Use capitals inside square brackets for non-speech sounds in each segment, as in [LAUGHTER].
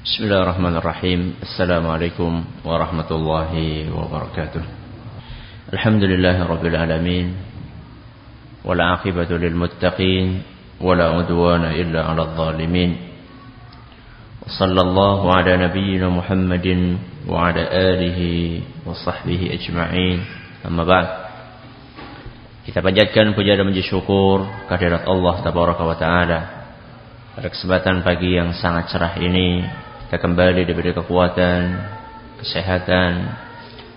Bismillahirrahmanirrahim. Assalamualaikum warahmatullahi wabarakatuh. Alhamdulillahirrabbilalamin Wal'aqibatu lilmuttaqin Wala udwana illa ala zalimin. Sallallahu ala nabiyyina Muhammadin Wa ala alihi wa sahbihi ajma'in. Amma ba'd. Kita panjatkan puja dan menji syukur Kehadirat Allah Tabaraka wa ta'ala. Pada kesempatan pagi yang sangat cerah ini kita kembali diberi kekuatan Kesehatan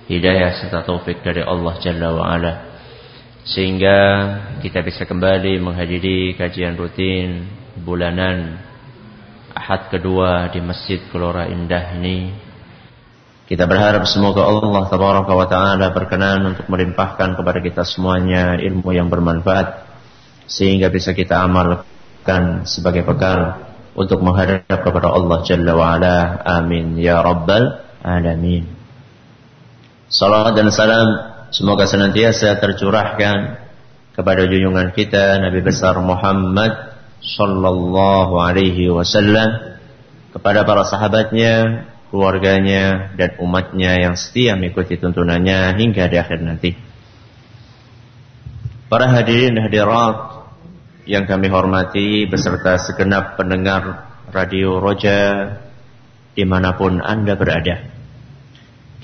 Hidayah serta taufik dari Allah Jalla wa Ala. Sehingga kita bisa kembali menghadiri kajian rutin Bulanan Ahad kedua di Masjid Kelora Indah ini. Kita berharap semoga Allah tabaraka wa taala berkenan untuk melimpahkan kepada kita semuanya ilmu yang bermanfaat sehingga bisa kita amalkan sebagai bekal untuk menghadap kepada Allah Jalla wa ala. Amin ya rabbal alamin. Salam dan salam semoga senantiasa tercurahkan kepada junjungan kita Nabi besar Muhammad sallallahu alaihi wasallam kepada para sahabatnya keluarganya dan umatnya yang setia mengikuti tuntunannya hingga di akhir nanti. Para hadirin hadirat yang kami hormati beserta segenap pendengar Radio Roja di mana pun Anda berada.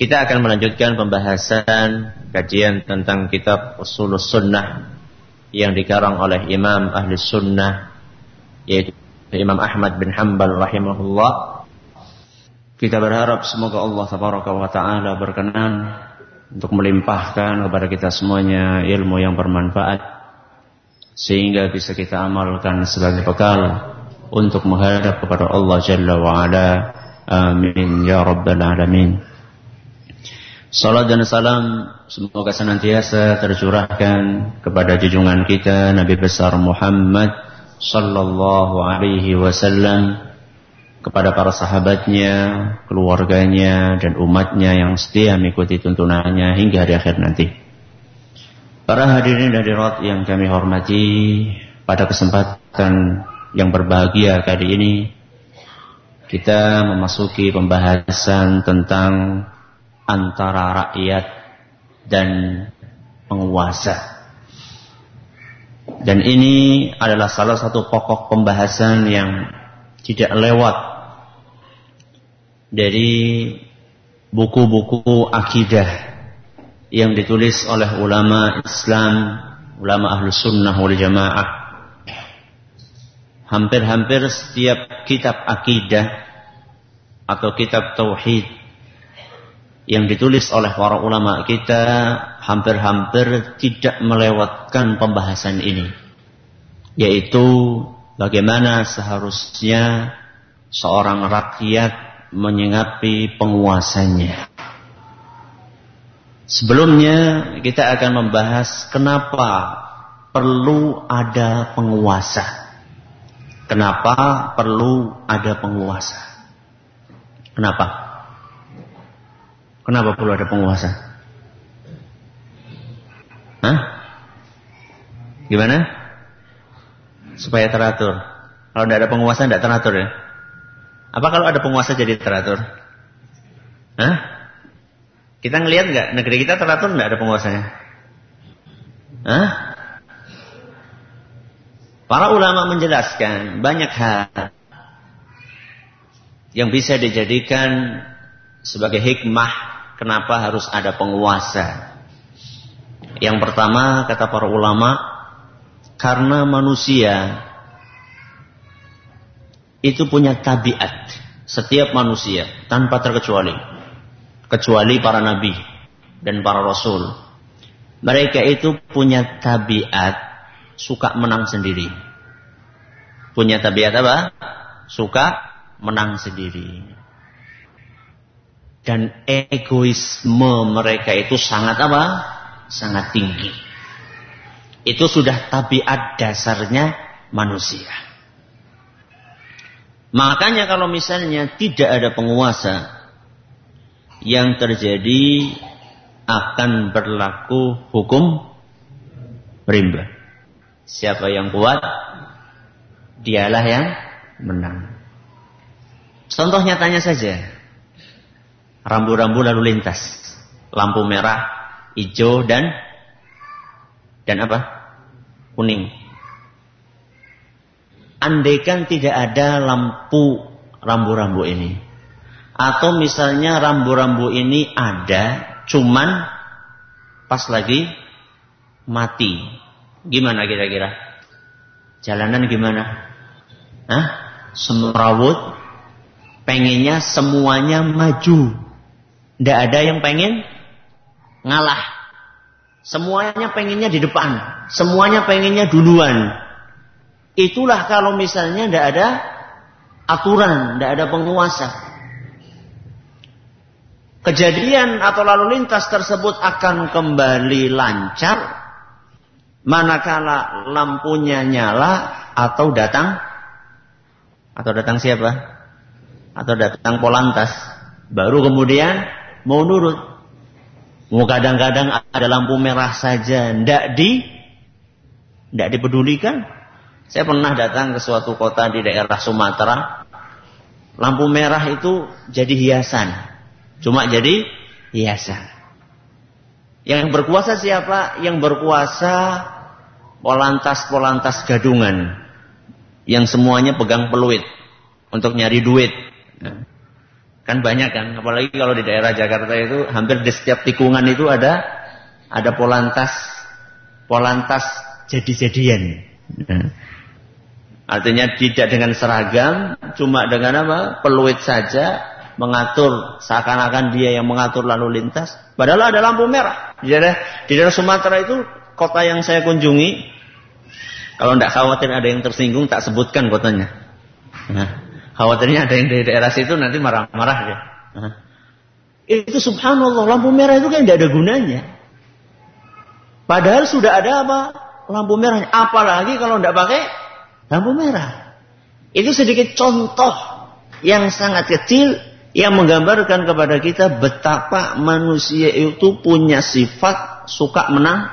Kita akan melanjutkan pembahasan kajian tentang kitab Usul Sunnah yang dikarang oleh Imam Ahli Sunnah yaitu Imam Ahmad bin Hanbal rahimahullah kita berharap semoga Allah tabaraka wa taala berkenan untuk melimpahkan kepada kita semuanya ilmu yang bermanfaat sehingga bisa kita amalkan sebagai bekal untuk menghadap kepada Allah Jalla wa ala. Amin ya rabbal alamin. Salat dan salam semoga senantiasa tercurahkan kepada junjungan kita Nabi besar Muhammad sallallahu alaihi wasallam kepada para sahabatnya, keluarganya, dan umatnya yang setia mengikuti tuntunannya hingga hari akhir nanti. Para hadirin dan hadirat yang kami hormati, pada kesempatan yang berbahagia kali ini, kita memasuki pembahasan tentang antara rakyat dan penguasa. Dan ini adalah salah satu pokok pembahasan yang tidak lewat dari buku-buku akidah yang ditulis oleh ulama Islam, ulama ahlu sunnah wal jamaah. Hampir-hampir setiap kitab akidah atau kitab tauhid yang ditulis oleh para ulama kita hampir-hampir tidak melewatkan pembahasan ini. Yaitu bagaimana seharusnya seorang rakyat menyikapi penguasanya. Sebelumnya kita akan membahas kenapa perlu ada penguasa. Kenapa perlu ada penguasa? Kenapa? Kenapa perlu ada penguasa? Hah? Gimana? Supaya teratur. Kalau tidak ada penguasa tidak teratur ya. Apa kalau ada penguasa jadi teratur? Hah? Kita ngelihat nggak negeri kita teratur nggak ada penguasanya? Hah? Para ulama menjelaskan banyak hal yang bisa dijadikan sebagai hikmah kenapa harus ada penguasa. Yang pertama kata para ulama karena manusia itu punya tabiat setiap manusia tanpa terkecuali kecuali para nabi dan para rasul. Mereka itu punya tabiat suka menang sendiri. Punya tabiat apa? Suka menang sendiri. Dan egoisme mereka itu sangat apa? Sangat tinggi. Itu sudah tabiat dasarnya manusia. Makanya kalau misalnya tidak ada penguasa yang terjadi akan berlaku hukum rimba. Siapa yang kuat, dialah yang menang. Contoh nyatanya saja. Rambu-rambu lalu lintas. Lampu merah, hijau, dan dan apa? Kuning. Andaikan tidak ada lampu rambu-rambu ini. Atau misalnya rambu-rambu ini ada, cuman pas lagi mati. Gimana kira-kira? Jalanan gimana? Hah? Semrawut, pengennya semuanya maju. Tidak ada yang pengen ngalah. Semuanya pengennya di depan. Semuanya pengennya duluan. Itulah kalau misalnya tidak ada aturan, tidak ada penguasa. Kejadian atau lalu lintas tersebut akan kembali lancar manakala lampunya nyala atau datang. Atau datang siapa? atau datang polantas. Baru kemudian mau nurut. Mau kadang-kadang ada lampu merah saja. Ndak di ndak dipedulikan. Saya pernah datang ke suatu kota di daerah Sumatera. Lampu merah itu jadi hiasan cuma jadi hiasan yang berkuasa siapa yang berkuasa polantas-polantas gadungan yang semuanya pegang peluit untuk nyari duit Ya. Kan banyak kan, apalagi kalau di daerah Jakarta itu hampir di setiap tikungan itu ada ada polantas polantas jadi-jadian. Ya. Artinya tidak dengan seragam, cuma dengan apa? Peluit saja mengatur seakan-akan dia yang mengatur lalu lintas. Padahal ada lampu merah. Di daerah, di daerah Sumatera itu kota yang saya kunjungi. Kalau tidak khawatir ada yang tersinggung, tak sebutkan kotanya. Nah, Khawatirnya ada yang dari daerah situ nanti marah-marah ya. Itu subhanallah lampu merah itu kan tidak ada gunanya. Padahal sudah ada apa? Lampu merah. Apalagi kalau tidak pakai lampu merah. Itu sedikit contoh yang sangat kecil yang menggambarkan kepada kita betapa manusia itu punya sifat suka menang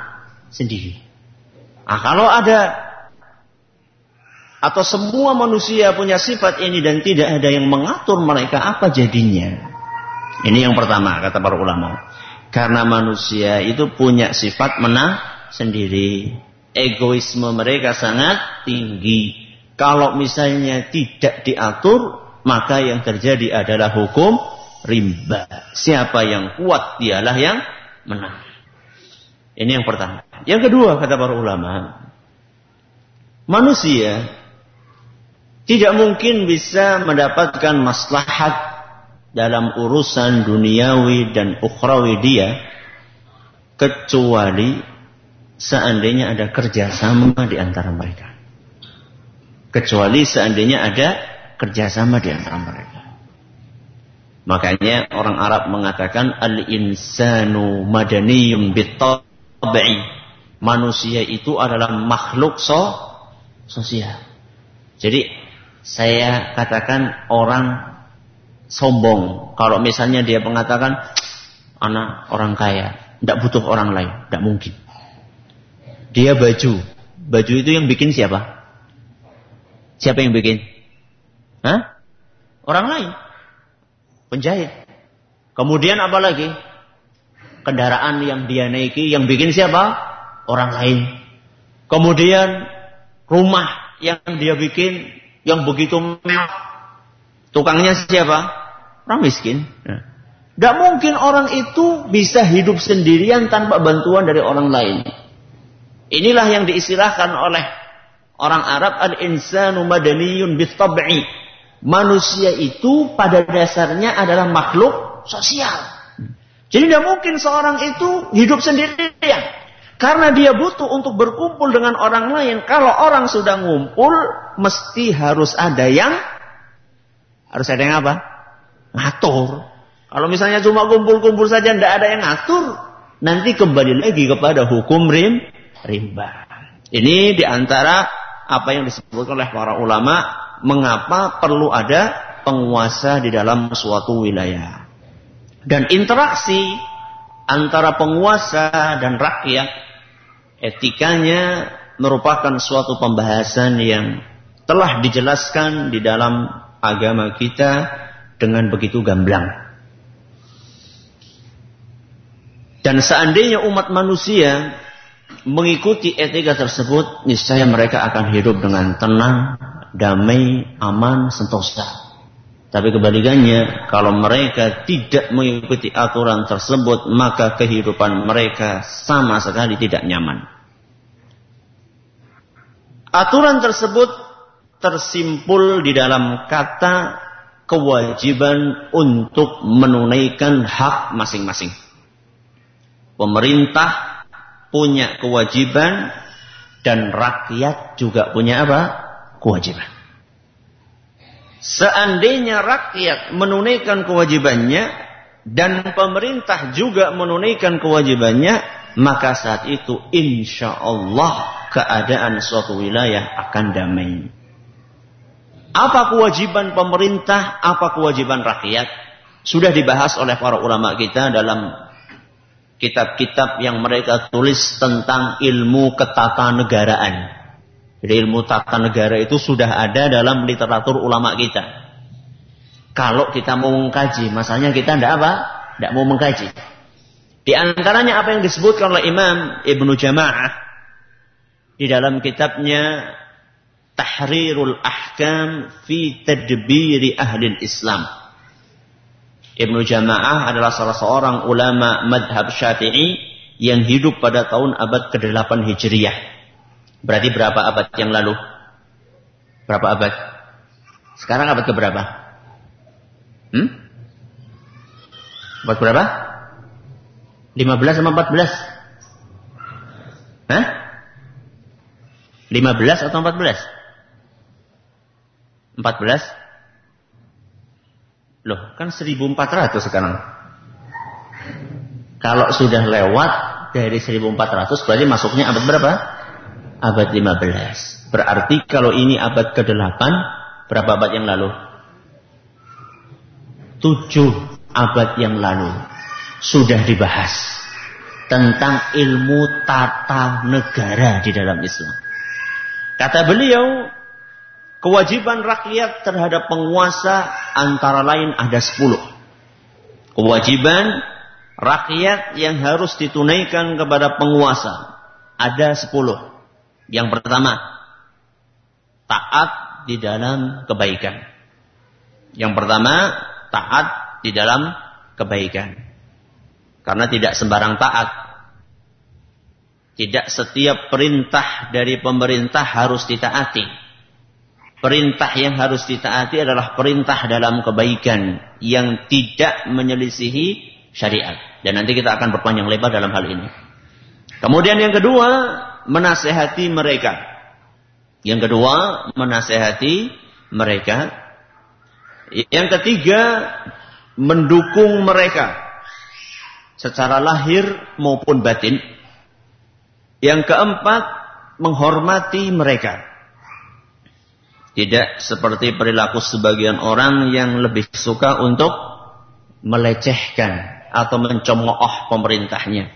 sendiri. Nah, kalau ada atau semua manusia punya sifat ini dan tidak ada yang mengatur mereka apa jadinya. Ini yang pertama kata para ulama. Karena manusia itu punya sifat menang sendiri. Egoisme mereka sangat tinggi. Kalau misalnya tidak diatur, maka yang terjadi adalah hukum rimba. Siapa yang kuat dialah yang menang. Ini yang pertama. Yang kedua kata para ulama, manusia tidak mungkin bisa mendapatkan maslahat dalam urusan duniawi dan ukhrawi dia kecuali seandainya ada kerjasama di antara mereka. Kecuali seandainya ada kerjasama di antara mereka. Makanya orang Arab mengatakan al-insanu madaniyum bitab'i. Manusia itu adalah makhluk so sosial. Jadi saya katakan orang sombong. Kalau misalnya dia mengatakan anak orang kaya, tidak butuh orang lain, tidak mungkin. Dia baju, baju itu yang bikin siapa? Siapa yang bikin? Hah? Orang lain. Penjahit. Kemudian apa lagi? Kendaraan yang dia naiki yang bikin siapa? Orang lain. Kemudian rumah yang dia bikin yang begitu mewah. Tukangnya siapa? Orang miskin. Tidak mungkin orang itu bisa hidup sendirian tanpa bantuan dari orang lain. Inilah yang diistilahkan oleh orang Arab al-insanu madaniyun bitab'i. Manusia itu pada dasarnya adalah makhluk sosial. Jadi tidak mungkin seorang itu hidup sendirian. Karena dia butuh untuk berkumpul dengan orang lain. Kalau orang sudah ngumpul, mesti harus ada yang harus ada yang apa? Ngatur. Kalau misalnya cuma kumpul-kumpul saja tidak ada yang ngatur, nanti kembali lagi kepada hukum rim rimba. Ini di antara apa yang disebut oleh para ulama, mengapa perlu ada penguasa di dalam suatu wilayah. Dan interaksi antara penguasa dan rakyat etikanya merupakan suatu pembahasan yang telah dijelaskan di dalam agama kita dengan begitu gamblang. Dan seandainya umat manusia mengikuti etika tersebut, niscaya mereka akan hidup dengan tenang, damai, aman, sentosa. Tapi kebalikannya, kalau mereka tidak mengikuti aturan tersebut, maka kehidupan mereka sama sekali tidak nyaman. Aturan tersebut tersimpul di dalam kata kewajiban untuk menunaikan hak masing-masing. Pemerintah punya kewajiban dan rakyat juga punya apa? Kewajiban. Seandainya rakyat menunaikan kewajibannya dan pemerintah juga menunaikan kewajibannya, maka saat itu insya Allah keadaan suatu wilayah akan damai. Apa kewajiban pemerintah, apa kewajiban rakyat? Sudah dibahas oleh para ulama kita dalam kitab-kitab yang mereka tulis tentang ilmu ketatanegaraan. Jadi ilmu tata negara itu sudah ada dalam literatur ulama kita. Kalau kita mau mengkaji, masalahnya kita tidak apa? Tidak mau mengkaji. Di antaranya apa yang disebutkan oleh Imam Ibnu Jamaah di dalam kitabnya Tahrirul Ahkam fi Tadbiri Ahli Islam. Ibnu Jamaah adalah salah seorang ulama madhab syafi'i yang hidup pada tahun abad ke-8 Hijriyah. Berarti berapa abad yang lalu? Berapa abad? Sekarang abad keberapa? Hmm? Abad berapa? 15 sama 14? Hah? 15 atau 14? 14? Loh, kan 1400 sekarang. Kalau sudah lewat dari 1400 berarti masuknya abad berapa? Abad 15. Berarti kalau ini abad ke-8, berapa abad yang lalu? 7 abad yang lalu sudah dibahas tentang ilmu tata negara di dalam Islam. Kata beliau, kewajiban rakyat terhadap penguasa antara lain ada 10. Kewajiban rakyat yang harus ditunaikan kepada penguasa ada 10. Yang pertama, taat di dalam kebaikan. Yang pertama, taat di dalam kebaikan. Karena tidak sembarang taat. Tidak setiap perintah dari pemerintah harus ditaati. Perintah yang harus ditaati adalah perintah dalam kebaikan yang tidak menyelisihi syariat. Dan nanti kita akan berpanjang lebar dalam hal ini. Kemudian yang kedua, menasehati mereka. Yang kedua, menasehati mereka. Yang ketiga, mendukung mereka secara lahir maupun batin. Yang keempat, menghormati mereka. Tidak seperti perilaku sebagian orang yang lebih suka untuk melecehkan atau mencemooh pemerintahnya.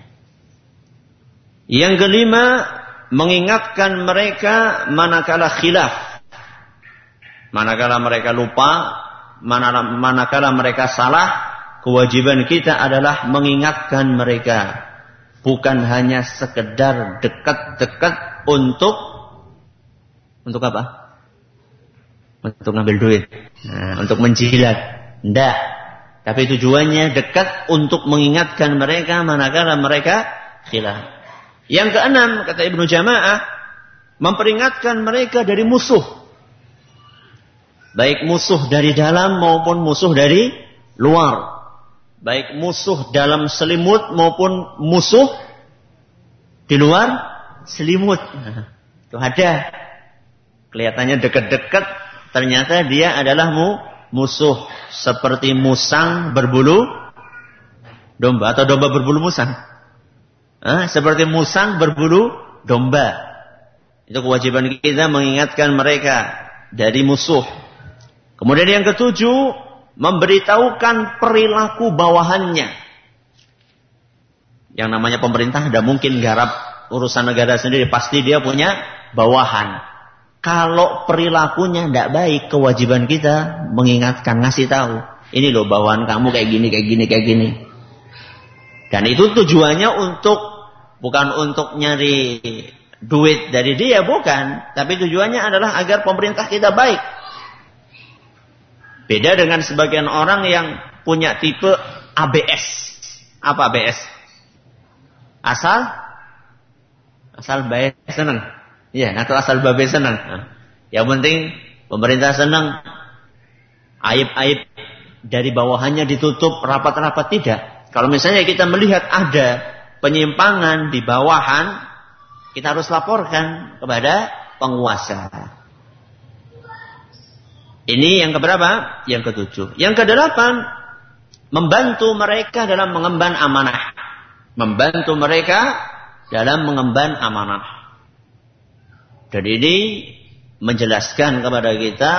Yang kelima, mengingatkan mereka manakala khilaf. Manakala mereka lupa, manakala mereka salah, kewajiban kita adalah mengingatkan mereka. Bukan hanya sekedar dekat-dekat untuk untuk apa? Untuk ngambil duit, nah, untuk menjilat. Tidak. Tapi tujuannya dekat untuk mengingatkan mereka manakala mereka khilaf. Yang keenam, kata Ibnu Jamaah, memperingatkan mereka dari musuh. Baik musuh dari dalam maupun musuh dari luar. Baik musuh dalam selimut maupun musuh di luar selimut. [LAUGHS] itu ada. Kelihatannya dekat-dekat, ternyata dia adalah mu, musuh. Seperti musang berbulu domba atau domba berbulu musang. Eh, seperti musang berbulu domba. Itu kewajiban kita mengingatkan mereka dari musuh. Kemudian yang ketujuh, memberitahukan perilaku bawahannya. Yang namanya pemerintah tidak mungkin garap urusan negara sendiri. Pasti dia punya bawahan. Kalau perilakunya tidak baik, kewajiban kita mengingatkan, ngasih tahu. Ini loh bawaan kamu kayak gini, kayak gini, kayak gini. Dan itu tujuannya untuk bukan untuk nyari duit dari dia, bukan. Tapi tujuannya adalah agar pemerintah kita baik. Beda dengan sebagian orang yang punya tipe ABS. Apa ABS? Asal asal baik senang. Iya, atau asal babe senang. Nah, yang penting pemerintah senang. Aib-aib dari bawahannya ditutup rapat-rapat tidak. Kalau misalnya kita melihat ada penyimpangan di bawahan, kita harus laporkan kepada penguasa. Ini yang keberapa? Yang ketujuh. Yang kedelapan, membantu mereka dalam mengemban amanah. Membantu mereka dalam mengemban amanah. Dan ini menjelaskan kepada kita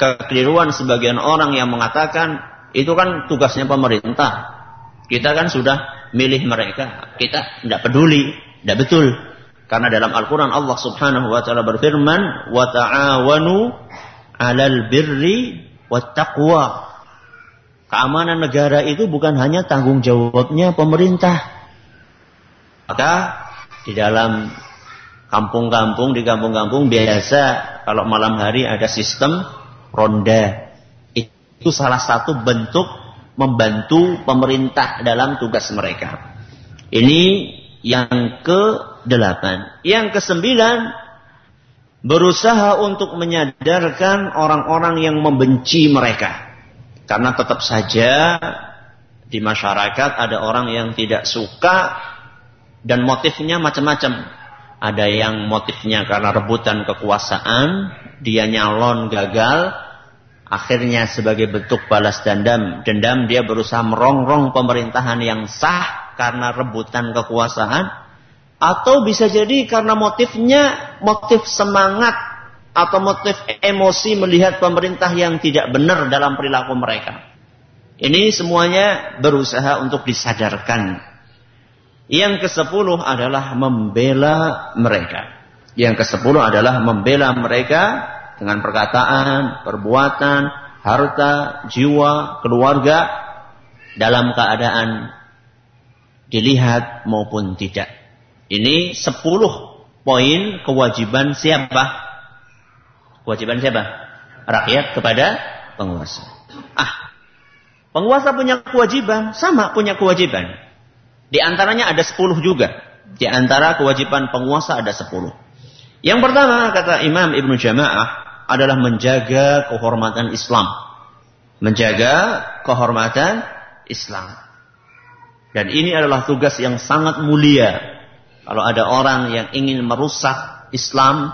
kekeliruan sebagian orang yang mengatakan itu kan tugasnya pemerintah. Kita kan sudah milih mereka. Kita tidak peduli, tidak betul. Karena dalam Al-Quran Allah subhanahu wa ta'ala berfirman, alal birri wa taqwa. Keamanan negara itu bukan hanya tanggung jawabnya pemerintah. Maka di dalam kampung-kampung, di kampung-kampung biasa kalau malam hari ada sistem ronda. Itu salah satu bentuk membantu pemerintah dalam tugas mereka. Ini yang ke-8. Yang ke-9 berusaha untuk menyadarkan orang-orang yang membenci mereka. Karena tetap saja di masyarakat ada orang yang tidak suka dan motifnya macam-macam. Ada yang motifnya karena rebutan kekuasaan, dia nyalon gagal, akhirnya sebagai bentuk balas dendam, dendam dia berusaha merongrong pemerintahan yang sah karena rebutan kekuasaan, atau bisa jadi karena motifnya motif semangat atau motif emosi melihat pemerintah yang tidak benar dalam perilaku mereka. Ini semuanya berusaha untuk disadarkan. Yang ke-10 adalah membela mereka. Yang ke-10 adalah membela mereka dengan perkataan, perbuatan, harta, jiwa, keluarga dalam keadaan dilihat maupun tidak. Ini 10 poin kewajiban siapa? Kewajiban siapa? Rakyat kepada penguasa. Ah, penguasa punya kewajiban, sama punya kewajiban. Di antaranya ada sepuluh juga. Di antara kewajiban penguasa ada sepuluh. Yang pertama kata Imam Ibnu Jamaah adalah menjaga kehormatan Islam. Menjaga kehormatan Islam. Dan ini adalah tugas yang sangat mulia. Kalau ada orang yang ingin merusak Islam,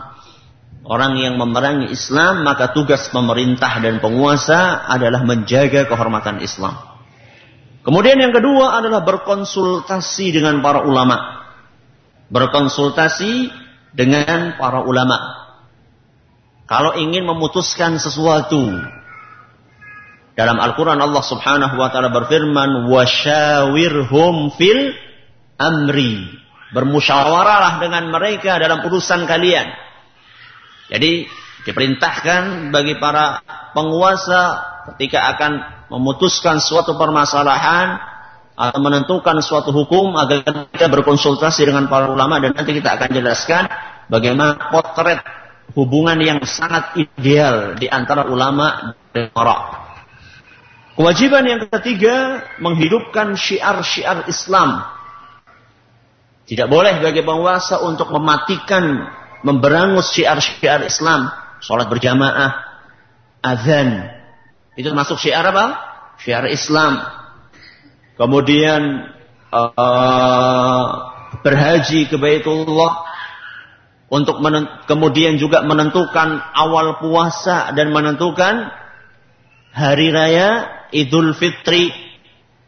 orang yang memerangi Islam, maka tugas pemerintah dan penguasa adalah menjaga kehormatan Islam. Kemudian yang kedua adalah berkonsultasi dengan para ulama. Berkonsultasi dengan para ulama. Kalau ingin memutuskan sesuatu. Dalam Al-Quran Allah subhanahu wa ta'ala berfirman. Wasyawirhum fil amri. bermusyawarahlah dengan mereka dalam urusan kalian. Jadi diperintahkan bagi para penguasa ketika akan memutuskan suatu permasalahan atau menentukan suatu hukum agar kita berkonsultasi dengan para ulama dan nanti kita akan jelaskan bagaimana potret hubungan yang sangat ideal di antara ulama dan para Kewajiban yang ketiga menghidupkan syiar-syiar Islam. Tidak boleh bagi penguasa untuk mematikan memberangus syiar-syiar Islam, sholat berjamaah, azan. Itu masuk syiar apa? Syiar Islam. Kemudian uh, berhaji ke Baitullah untuk kemudian juga menentukan awal puasa dan menentukan hari raya Idul Fitri.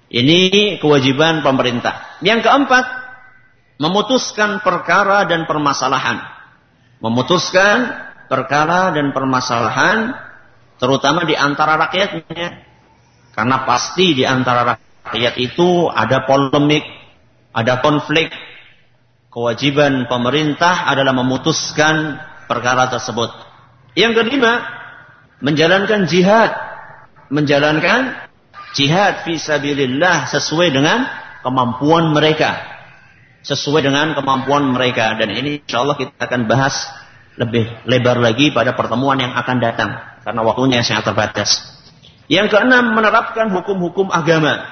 Ini kewajiban pemerintah. Yang keempat, memutuskan perkara dan permasalahan memutuskan perkara dan permasalahan terutama di antara rakyatnya. Karena pasti di antara rakyat itu ada polemik, ada konflik. Kewajiban pemerintah adalah memutuskan perkara tersebut. Yang kelima, menjalankan jihad. menjalankan jihad fisabilillah sesuai dengan kemampuan mereka. Sesuai dengan kemampuan mereka. Dan ini insya Allah kita akan bahas lebih lebar lagi pada pertemuan yang akan datang. Karena waktunya sangat terbatas. Yang keenam, menerapkan hukum-hukum agama.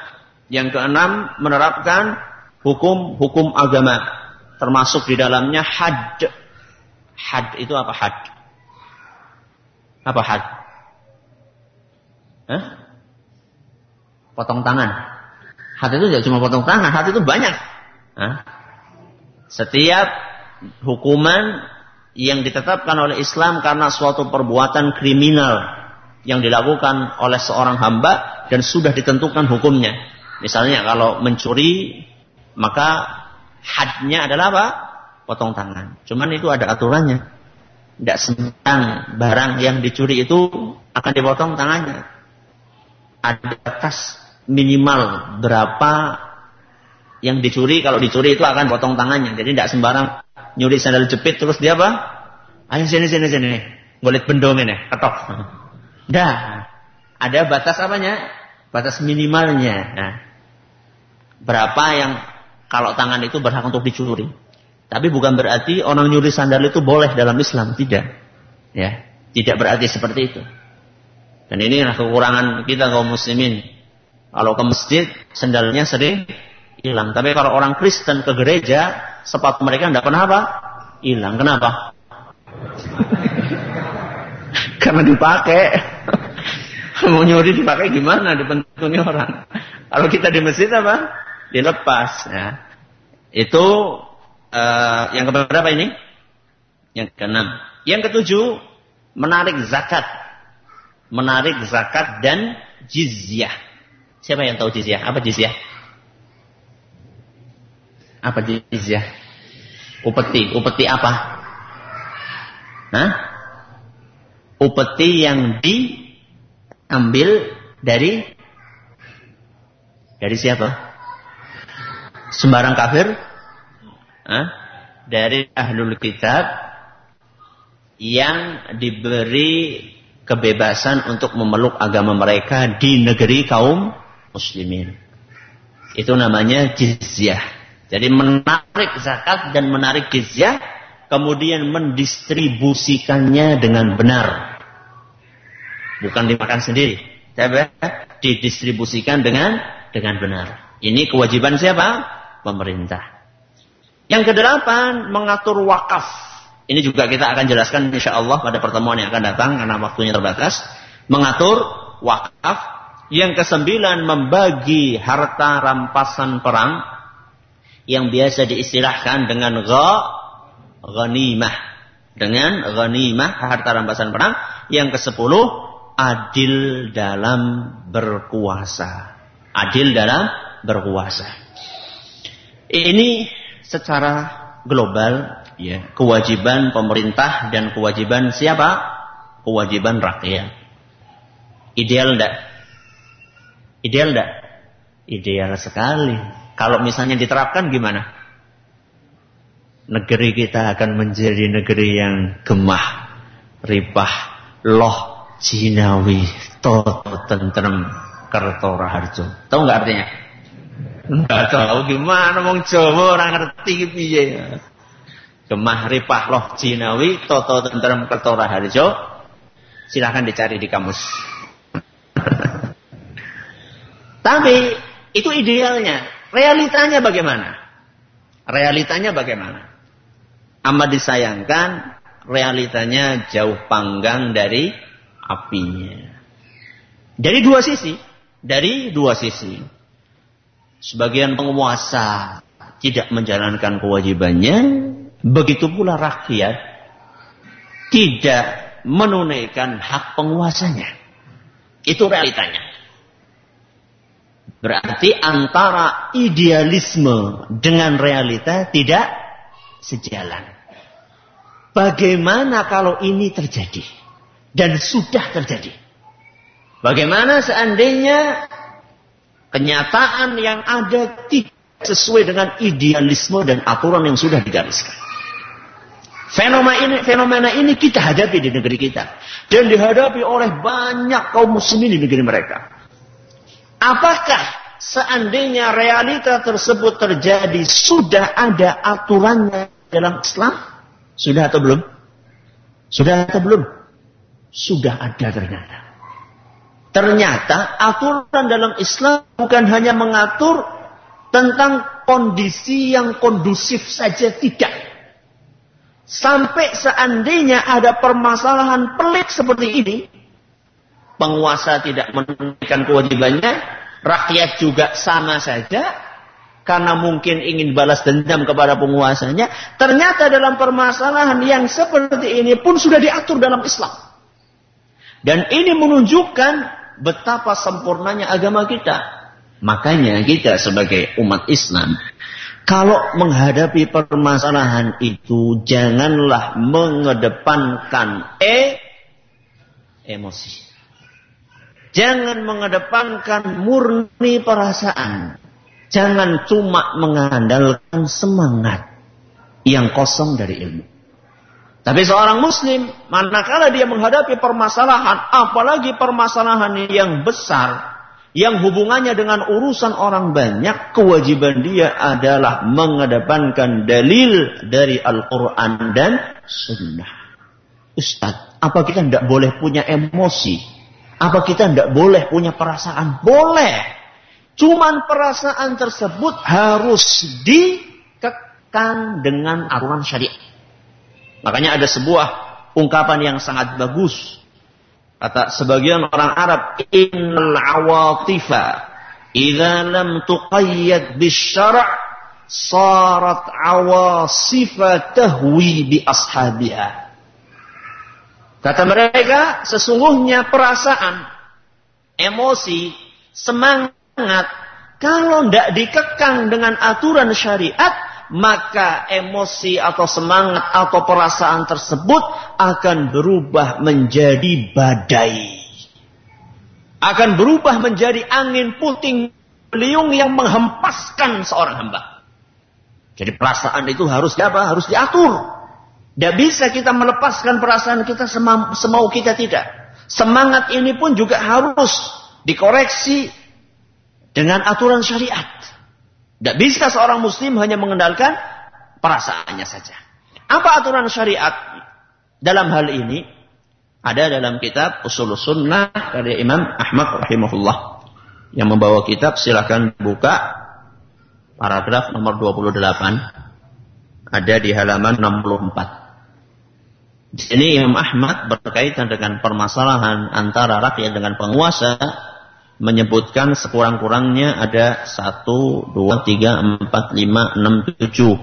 Yang keenam, menerapkan hukum-hukum agama. Termasuk di dalamnya had. Had itu apa had? Apa had? Hah? Potong tangan. Had itu tidak cuma potong tangan, had itu banyak. Hah? Setiap hukuman yang ditetapkan oleh Islam karena suatu perbuatan kriminal yang dilakukan oleh seorang hamba dan sudah ditentukan hukumnya. Misalnya kalau mencuri maka hadnya adalah apa? Potong tangan. Cuman itu ada aturannya. Tidak sembarang barang yang dicuri itu akan dipotong tangannya. Ada batas minimal berapa yang dicuri kalau dicuri itu akan potong tangannya. Jadi tidak sembarang nyuri sandal jepit terus dia apa? Ayo sini sini sini. Golet bendong ini, ketok. Dah. Ada batas apanya? Batas minimalnya. Nah, berapa yang kalau tangan itu berhak untuk dicuri. Tapi bukan berarti orang nyuri sandal itu boleh dalam Islam, tidak. Ya, tidak berarti seperti itu. Dan ini adalah kekurangan kita kaum muslimin. Kalau ke masjid, sandalnya sering hilang. Tapi kalau orang Kristen ke gereja, sepatu mereka tidak pernah apa? Hilang. Kenapa? [LAUGHS] Karena dipakai. [LAUGHS] Mau nyuri dipakai gimana? Dipentungi orang. Kalau kita di masjid apa? Dilepas. Ya. Itu uh, yang keberapa ini? Yang keenam. Yang ketujuh, menarik zakat. Menarik zakat dan jizyah. Siapa yang tahu jizyah? Apa jizyah? Apa jizyah? Upeti. Upeti apa? Hah? Upeti yang diambil dari dari siapa? Sembarang kafir? Hah? Dari ahlul kitab yang diberi kebebasan untuk memeluk agama mereka di negeri kaum muslimin. Itu namanya jizyah. Jadi menarik zakat dan menarik jizyah, kemudian mendistribusikannya dengan benar. Bukan dimakan sendiri, tapi didistribusikan dengan dengan benar. Ini kewajiban siapa? Pemerintah. Yang kedelapan, mengatur wakaf. Ini juga kita akan jelaskan insya Allah pada pertemuan yang akan datang karena waktunya terbatas. Mengatur wakaf. Yang kesembilan, membagi harta rampasan perang yang biasa diistilahkan dengan gha ghanimah dengan ghanimah harta rampasan perang yang ke-10 adil dalam berkuasa adil dalam berkuasa ini secara global ya kewajiban pemerintah dan kewajiban siapa kewajiban rakyat ideal enggak ideal enggak ideal sekali kalau misalnya diterapkan gimana? Negeri kita akan menjadi negeri yang gemah, ripah, loh, jinawi, toto, tentrem, kerto, raharjo. Tahu nggak artinya? Nggak tahu gimana mau coba orang ngerti piye. Gemah, ripah, loh, jinawi, toto, tentrem, kerto, raharjo. Silahkan dicari di kamus. Tapi itu idealnya. Realitanya bagaimana? Realitanya bagaimana? Amat disayangkan, realitanya jauh panggang dari apinya. Dari dua sisi, dari dua sisi. Sebagian penguasa tidak menjalankan kewajibannya, begitu pula rakyat tidak menunaikan hak penguasanya. Itu realitanya. Berarti antara idealisme dengan realita tidak sejalan. Bagaimana kalau ini terjadi? Dan sudah terjadi. Bagaimana seandainya kenyataan yang ada tidak sesuai dengan idealisme dan aturan yang sudah digariskan. Fenomena ini, fenomena ini kita hadapi di negeri kita. Dan dihadapi oleh banyak kaum muslimin di negeri mereka. Apakah seandainya realita tersebut terjadi, sudah ada aturannya dalam Islam? Sudah atau belum? Sudah atau belum? Sudah ada ternyata. Ternyata aturan dalam Islam bukan hanya mengatur tentang kondisi yang kondusif saja, tidak Sampai seandainya ada permasalahan pelik seperti ini, penguasa tidak menunaikan kewajibannya, rakyat juga sama saja, karena mungkin ingin balas dendam kepada penguasanya, ternyata dalam permasalahan yang seperti ini pun sudah diatur dalam Islam. Dan ini menunjukkan betapa sempurnanya agama kita. Makanya kita sebagai umat Islam kalau menghadapi permasalahan itu janganlah mengedepankan e emosi. Jangan mengedepankan murni perasaan. Jangan cuma mengandalkan semangat yang kosong dari ilmu. Tapi seorang muslim, manakala dia menghadapi permasalahan, apalagi permasalahan yang besar, yang hubungannya dengan urusan orang banyak, kewajiban dia adalah mengedepankan dalil dari Al-Quran dan Sunnah. Ustadz, apa kita tidak boleh punya emosi? Apa kita tidak boleh punya perasaan? Boleh. Cuman perasaan tersebut harus dikekang dengan aturan syariat. Makanya ada sebuah ungkapan yang sangat bagus Kata sebagian orang Arab, innal awatifa idza lam tuqayyad bisyara' sarat awasifa tahwi bi ashabiha. Kata mereka, sesungguhnya perasaan, emosi, semangat, kalau tidak dikekang dengan aturan syariat, maka emosi atau semangat atau perasaan tersebut akan berubah menjadi badai. Akan berubah menjadi angin puting beliung yang menghempaskan seorang hamba. Jadi perasaan itu harus apa? Harus diatur. Tidak bisa kita melepaskan perasaan kita semau, kita tidak. Semangat ini pun juga harus dikoreksi dengan aturan syariat. Tidak bisa seorang muslim hanya mengendalikan perasaannya saja. Apa aturan syariat dalam hal ini? Ada dalam kitab Usul Sunnah dari Imam Ahmad rahimahullah. Yang membawa kitab silahkan buka paragraf nomor 28. Ada di halaman 64. Di sini Imam Ahmad berkaitan dengan permasalahan antara rakyat dengan penguasa menyebutkan sekurang-kurangnya ada satu, dua, tiga, empat, lima, enam, tujuh.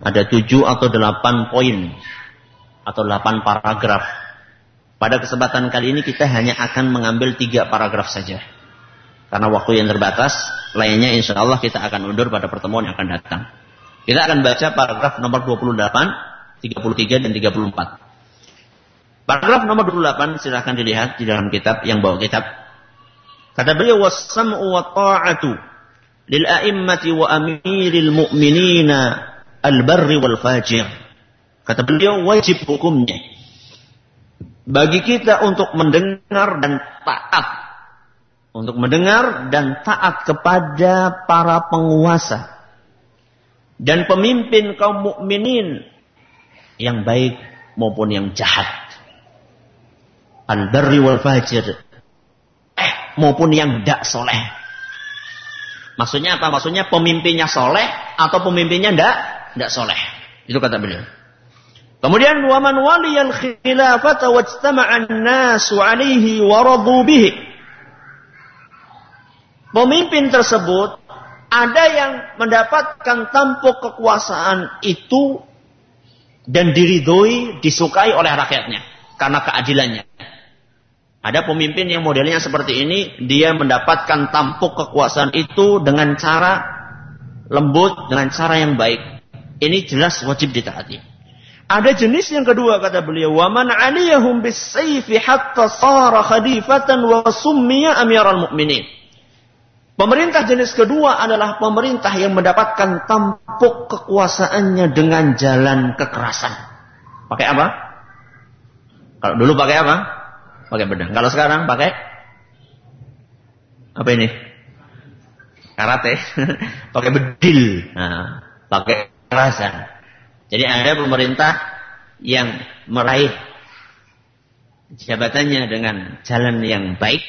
Ada tujuh atau delapan poin atau delapan paragraf. Pada kesempatan kali ini kita hanya akan mengambil tiga paragraf saja. Karena waktu yang terbatas, lainnya insya Allah kita akan undur pada pertemuan yang akan datang. Kita akan baca paragraf nomor 28, 33, dan 34. Paragraf nomor 28 silahkan dilihat di dalam kitab yang bawa kitab Kata beliau was-sam'u wa ta'atu lil a'immati wa amiril mu'minina al-barri wal fajir. Kata beliau wajib hukumnya bagi kita untuk mendengar dan taat untuk mendengar dan taat kepada para penguasa dan pemimpin kaum mukminin yang baik maupun yang jahat. Al-barri wal fajir maupun yang tidak soleh. Maksudnya apa? Maksudnya pemimpinnya soleh atau pemimpinnya tidak tidak soleh. Itu kata beliau. Kemudian waman waliyal khilafata wajtama'an nasu alaihi waradu bihi. Pemimpin tersebut ada yang mendapatkan tampuk kekuasaan itu dan diridhoi, disukai oleh rakyatnya karena keadilannya. Ada pemimpin yang modelnya seperti ini, dia mendapatkan tampuk kekuasaan itu dengan cara lembut, dengan cara yang baik. Ini jelas wajib ditaati. Ada jenis yang kedua kata beliau, "Wa man 'aliyahum bis-sayfi hatta sara khadifatan wa summiya amiral mu'minin." Pemerintah jenis kedua adalah pemerintah yang mendapatkan tampuk kekuasaannya dengan jalan kekerasan. Pakai apa? Kalau dulu pakai apa? Pakai pedang. Kalau sekarang pakai apa ini? Karate. [LAUGHS] pakai bedil. Nah, pakai kekerasan. Jadi ada pemerintah yang meraih jabatannya dengan jalan yang baik,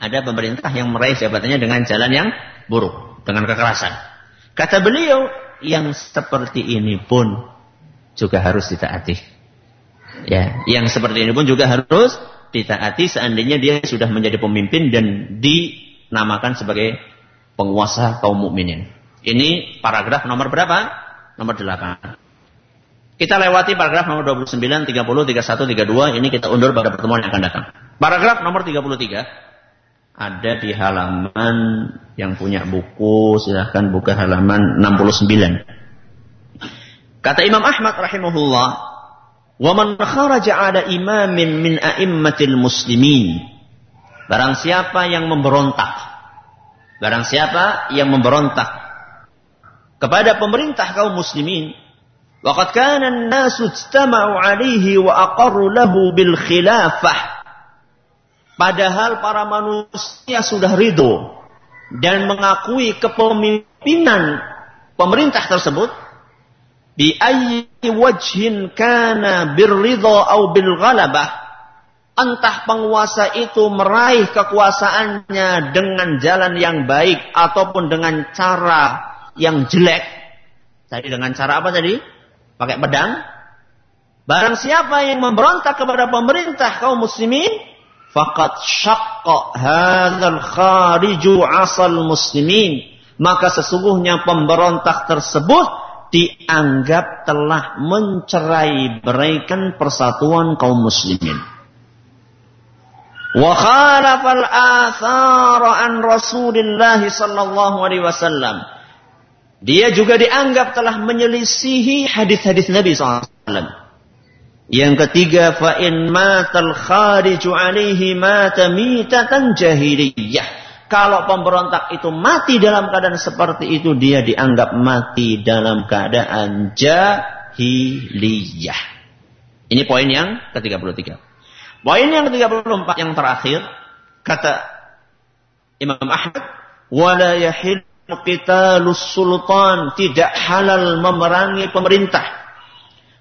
ada pemerintah yang meraih jabatannya dengan jalan yang buruk, dengan kekerasan. Kata beliau, yang seperti ini pun juga harus ditaati. Ya, yang seperti ini pun juga harus ditaati seandainya dia sudah menjadi pemimpin dan dinamakan sebagai penguasa kaum mukminin. Ini paragraf nomor berapa? Nomor 8. Kita lewati paragraf nomor 29, 30, 31, 32. Ini kita undur pada pertemuan yang akan datang. Paragraf nomor 33. Ada di halaman yang punya buku. Silahkan buka halaman 69. Kata Imam Ahmad rahimahullah. Wa man kharaja ala imamin min a'immatil muslimin. Barang siapa yang memberontak. Barang siapa yang memberontak kepada pemerintah kaum muslimin. Waqad kana an-nasu ijtama'u 'alaihi wa aqarru lahu bil khilafah. Padahal para manusia sudah ridho dan mengakui kepemimpinan pemerintah tersebut bi ayyi wajhin kana birridha au bil ghalabah entah penguasa itu meraih kekuasaannya dengan jalan yang baik ataupun dengan cara yang jelek tadi dengan cara apa tadi pakai pedang. Barang siapa yang memberontak kepada pemerintah kaum muslimin, faqad syaqqa hadzal khariju asal muslimin. Maka sesungguhnya pemberontak tersebut dianggap telah mencerai beraikan persatuan kaum muslimin. Wa khalafal athara an Rasulillah sallallahu alaihi wasallam dia juga dianggap telah menyelisihi hadis-hadis Nabi SAW. Yang ketiga, fa'in matal khariju alaihi mata mitatan jahiliyah. Kalau pemberontak itu mati dalam keadaan seperti itu, dia dianggap mati dalam keadaan jahiliyah. Ini poin yang ke-33. Poin yang ke-34 yang terakhir, kata Imam Ahmad, wala yahil qitalus sultan tidak halal memerangi pemerintah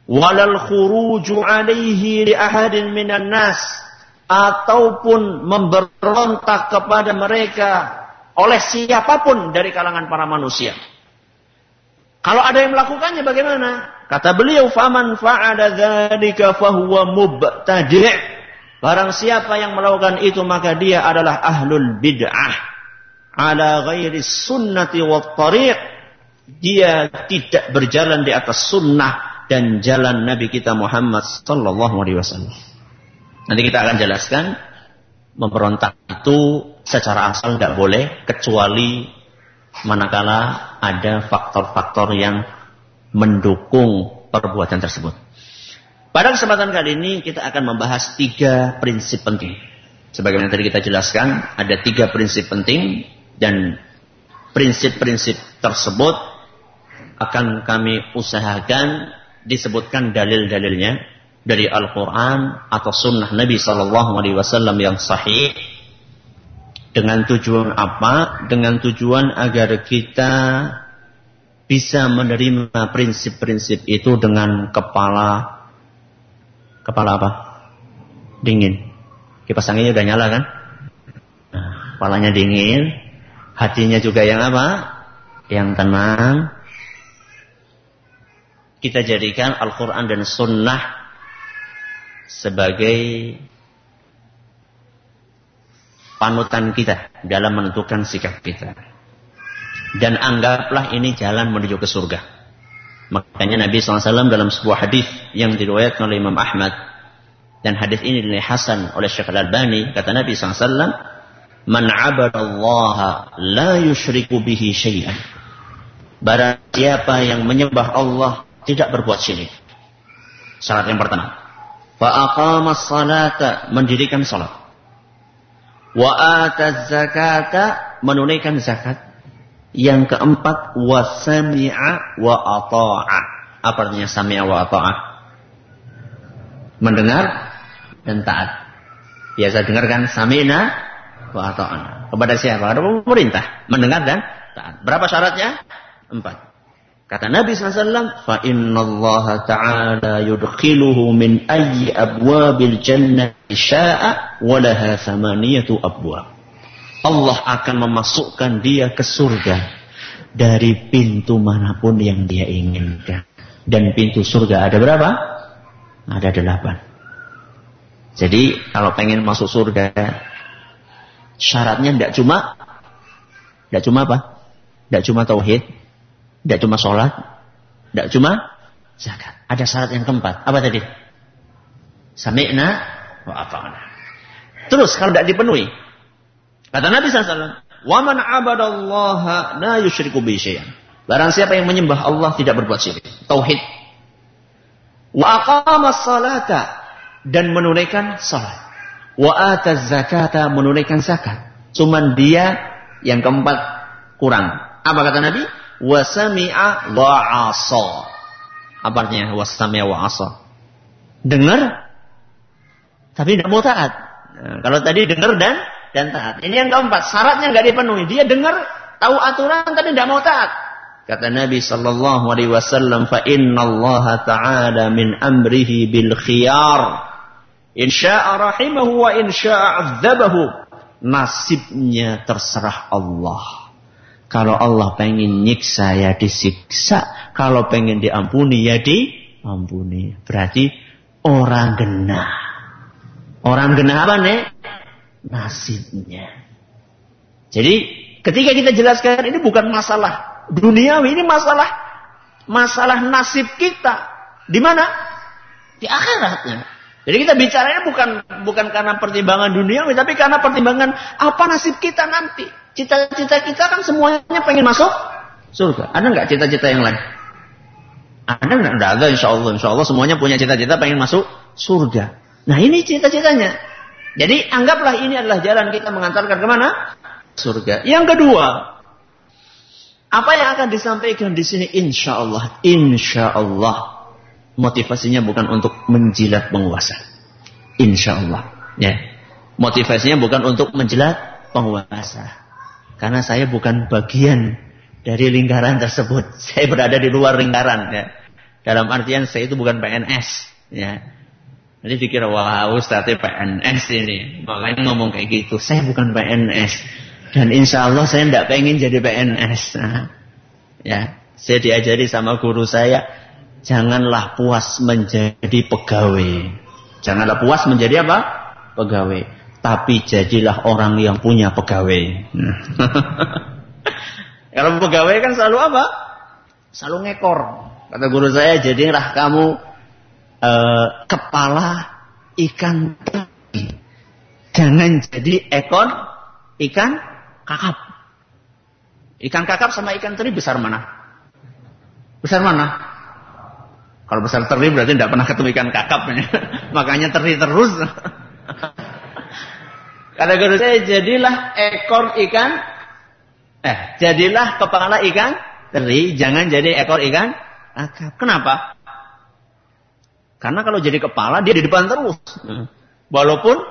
walal khuruju alaihi li ahadin minan nas ataupun memberontak kepada mereka oleh siapa pun dari kalangan para manusia. Kalau ada yang melakukannya bagaimana? Kata beliau faman fa'ala dzalika fahuwa mubtadi' Barang siapa yang melakukan itu maka dia adalah ahlul bid'ah. Ala ghairi sunnati wa tariq. Dia tidak berjalan di atas sunnah dan jalan Nabi kita Muhammad sallallahu alaihi wasallam. Nanti kita akan jelaskan memberontak itu secara asal tidak boleh kecuali manakala ada faktor-faktor yang mendukung perbuatan tersebut. Pada kesempatan kali ini kita akan membahas tiga prinsip penting. Sebagaimana tadi kita jelaskan, ada tiga prinsip penting dan prinsip-prinsip tersebut akan kami usahakan disebutkan dalil-dalilnya dari Al-Quran atau Sunnah Nabi Sallallahu Alaihi Wasallam yang sahih dengan tujuan apa? Dengan tujuan agar kita bisa menerima prinsip-prinsip itu dengan kepala kepala apa? Dingin. Kipas anginnya udah nyala kan? Nah, kepalanya dingin, hatinya juga yang apa? Yang tenang. Kita jadikan Al-Quran dan Sunnah sebagai panutan kita dalam menentukan sikap kita. Dan anggaplah ini jalan menuju ke surga. Makanya Nabi SAW dalam sebuah hadis yang diriwayatkan oleh Imam Ahmad dan hadis ini dinilai Hasan oleh Syekh Al-Albani kata Nabi SAW Man abadallaha la yushriku bihi syai'an. Barang siapa yang menyembah Allah tidak berbuat syirik. Syarat yang pertama. Fa salata mendirikan salat. Wa ataz zakata menunaikan zakat. Yang keempat wa sami'a wa ata'a. Apa artinya sami'a wa ata'a? Mendengar dan taat. Biasa dengar kan sami'na wa. Kepada siapa? Kepada pemerintah. Mendengar dan taat. Berapa syaratnya? Empat. Kata Nabi SAW, fa inna Allah Taala yudkhiluhu min ayyi abwabil jannah sya'a thamaniyatu abwab. Allah akan memasukkan dia ke surga dari pintu mana pun yang dia inginkan. Dan pintu surga ada berapa? Ada delapan. Jadi kalau pengen masuk surga, syaratnya tidak cuma, tidak cuma apa? Tidak cuma tauhid, tidak cuma sholat, tidak cuma zakat. Ada syarat yang keempat. Apa tadi? Sami'na wa ata'na. Terus kalau tidak dipenuhi, kata Nabi SAW, "Waman abadallaha la yushriku bi Barang siapa yang menyembah Allah tidak berbuat syirik. Tauhid. Wa aqama salata dan menunaikan salat. Wa ataz zakata menunaikan zakat. Cuman dia yang keempat kurang. Apa kata Nabi? Wasami'a wa'asa. Apa artinya wasami'a wa'asa? Dengar, tapi tidak mau taat. Nah, kalau tadi dengar dan dan taat. Ini yang keempat, syaratnya nggak dipenuhi. Dia dengar, tahu aturan, tapi tidak mau taat. Kata Nabi sallallahu alaihi wasallam, "Fa Allah ta'ala min amrihi bil khiyar." In sya'a rahimahu wa in sya'a Nasibnya terserah Allah. Kalau Allah pengen nyiksa ya disiksa. Kalau pengen diampuni ya diampuni. Berarti orang genah. Orang genah apa nih? Nasibnya. Jadi ketika kita jelaskan ini bukan masalah duniawi, ini masalah masalah nasib kita. Di mana? Di akhiratnya. Jadi kita bicaranya bukan bukan karena pertimbangan duniawi, tapi karena pertimbangan apa nasib kita nanti. Cita-cita kita kan semuanya pengen masuk surga. Ada nggak cita-cita yang lain? Ada nggak? Tidak ada, insya Allah. Insya Allah semuanya punya cita-cita pengen masuk surga. Nah ini cita-citanya. Jadi anggaplah ini adalah jalan kita mengantarkan ke mana? Surga. Yang kedua, apa yang akan disampaikan di sini? Insya Allah, insya Allah motivasinya bukan untuk menjilat penguasa. Insya Allah. Ya. Motivasinya bukan untuk menjilat penguasa. Karena saya bukan bagian dari lingkaran tersebut. [LAUGHS] Saya berada di luar lingkaran. Ya. Dalam artian saya itu bukan PNS. Ya. Jadi pikir wah Ustadznya PNS ini. Makanya ngomong kayak gitu. Saya bukan PNS. Dan insya Allah saya tidak pengen jadi PNS. Nah, ya, saya diajari sama guru saya, janganlah puas menjadi pegawai. Janganlah puas menjadi apa? Pegawai tapi jadilah orang yang punya pegawai. [LAUGHS] Kalau pegawai kan selalu apa? Selalu ngekor. Kata guru saya, jadilah kamu uh, kepala ikan teri. Jangan jadi ekor ikan kakap. Ikan kakap sama ikan teri besar mana? Besar mana? Kalau besar teri berarti tidak pernah ketemu ikan kakap. [LAUGHS] Makanya teri terus. [LAUGHS] Kata guru saya, jadilah ekor ikan, eh, jadilah kepala ikan teri, jangan jadi ekor ikan akap. Kenapa? Karena kalau jadi kepala, dia di depan terus. Walaupun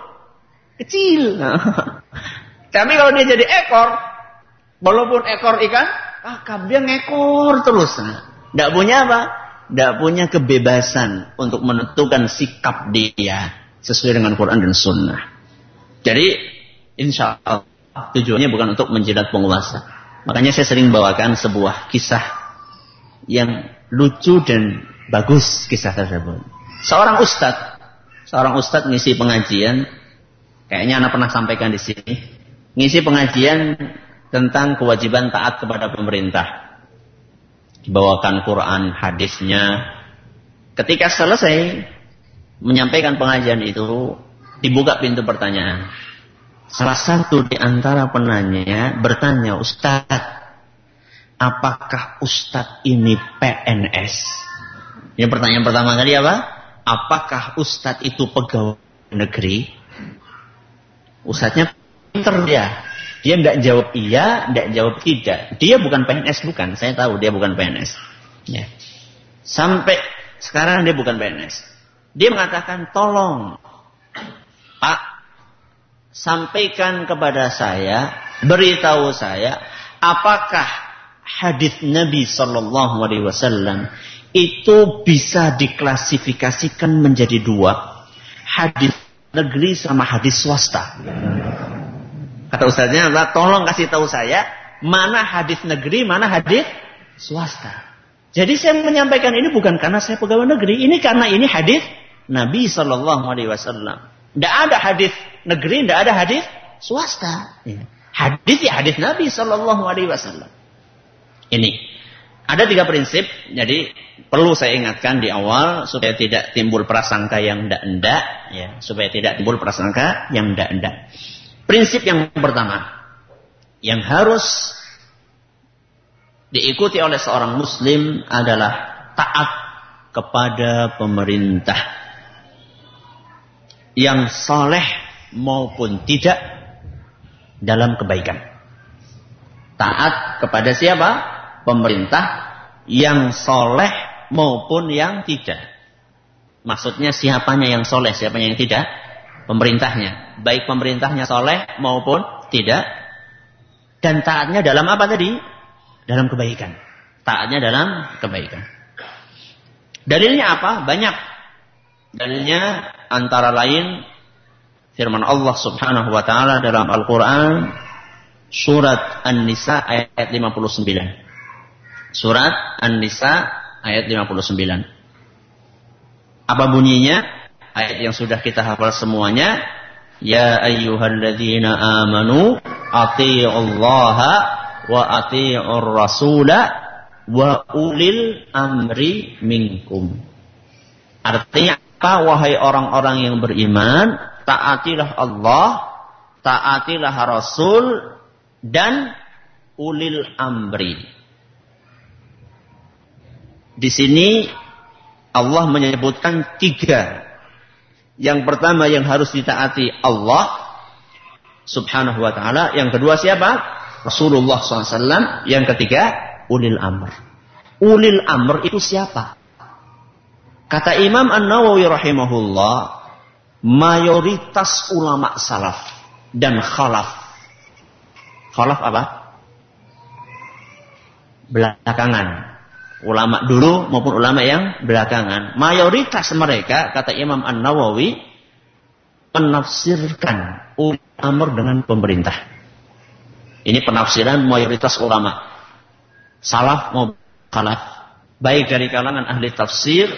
kecil. [LAUGHS] Tapi kalau dia jadi ekor, walaupun ekor ikan akap, dia ngekor terus. Tidak punya apa? Tidak punya kebebasan untuk menentukan sikap dia sesuai dengan Quran dan Sunnah. Jadi insya Allah tujuannya bukan untuk menjilat penguasa. Makanya saya sering bawakan sebuah kisah yang lucu dan bagus kisah tersebut. Seorang ustadz, seorang ustadz ngisi pengajian, kayaknya anak pernah sampaikan di sini, ngisi pengajian tentang kewajiban taat kepada pemerintah. Dibawakan Quran, hadisnya. Ketika selesai menyampaikan pengajian itu, dibuka pintu pertanyaan. Salah satu di antara penanya bertanya, Ustadz, apakah Ustadz ini PNS? Ini pertanyaan pertama kali apa? Apakah Ustadz itu pegawai negeri? Ustadznya pinter dia. Dia tidak jawab iya, tidak jawab tidak. Dia bukan PNS, bukan. Saya tahu dia bukan PNS. Ya. Sampai sekarang dia bukan PNS. Dia mengatakan, tolong, Pak, sampaikan kepada saya, beritahu saya, apakah hadis Nabi Shallallahu Alaihi Wasallam itu bisa diklasifikasikan menjadi dua, hadis negeri sama hadis swasta. Kata ustaznya tolong kasih tahu saya mana hadis negeri, mana hadis swasta. Jadi saya menyampaikan ini bukan karena saya pegawai negeri, ini karena ini hadis Nabi Shallallahu Alaihi Wasallam. Tidak ada hadis negeri, tidak ada hadis swasta. Ya. Hadis ya hadis Nabi Shallallahu Alaihi Wasallam. Ini ada tiga prinsip, jadi perlu saya ingatkan di awal supaya tidak timbul prasangka yang tidak-tidak, ya, supaya tidak timbul prasangka yang tidak-tidak. Prinsip yang pertama yang harus diikuti oleh seorang muslim adalah taat kepada pemerintah yang soleh maupun tidak dalam kebaikan. Taat kepada siapa? Pemerintah yang soleh maupun yang tidak. Maksudnya siapanya yang soleh, siapanya yang tidak? Pemerintahnya. Baik pemerintahnya soleh maupun tidak. Dan taatnya dalam apa tadi? Dalam kebaikan. Taatnya dalam kebaikan. Dalilnya apa? Banyak. Dalilnya antara lain firman Allah Subhanahu wa taala dalam Al-Qur'an surat An-Nisa ayat 59. Surat An-Nisa ayat 59. Apa bunyinya? Ayat yang sudah kita hafal semuanya. Ya ayyuhalladzina amanu ati'ullaha wa ati'ur rasula wa ulil amri minkum. Artinya apa? Wahai orang-orang yang beriman, taatilah Allah, taatilah Rasul, dan ulil amri. Di sini Allah menyebutkan tiga. Yang pertama yang harus ditaati Allah subhanahu wa ta'ala. Yang kedua siapa? Rasulullah SAW. Yang ketiga, ulil amr. Ulil amr itu siapa? Kata Imam An-Nawawi rahimahullah, mayoritas ulama salaf dan khalaf. Khalaf apa? Belakangan ulama dulu maupun ulama yang belakangan. Mayoritas mereka, kata Imam An-Nawawi, menafsirkan amr dengan pemerintah. Ini penafsiran mayoritas ulama. Salaf maupun khalaf. Baik dari kalangan ahli tafsir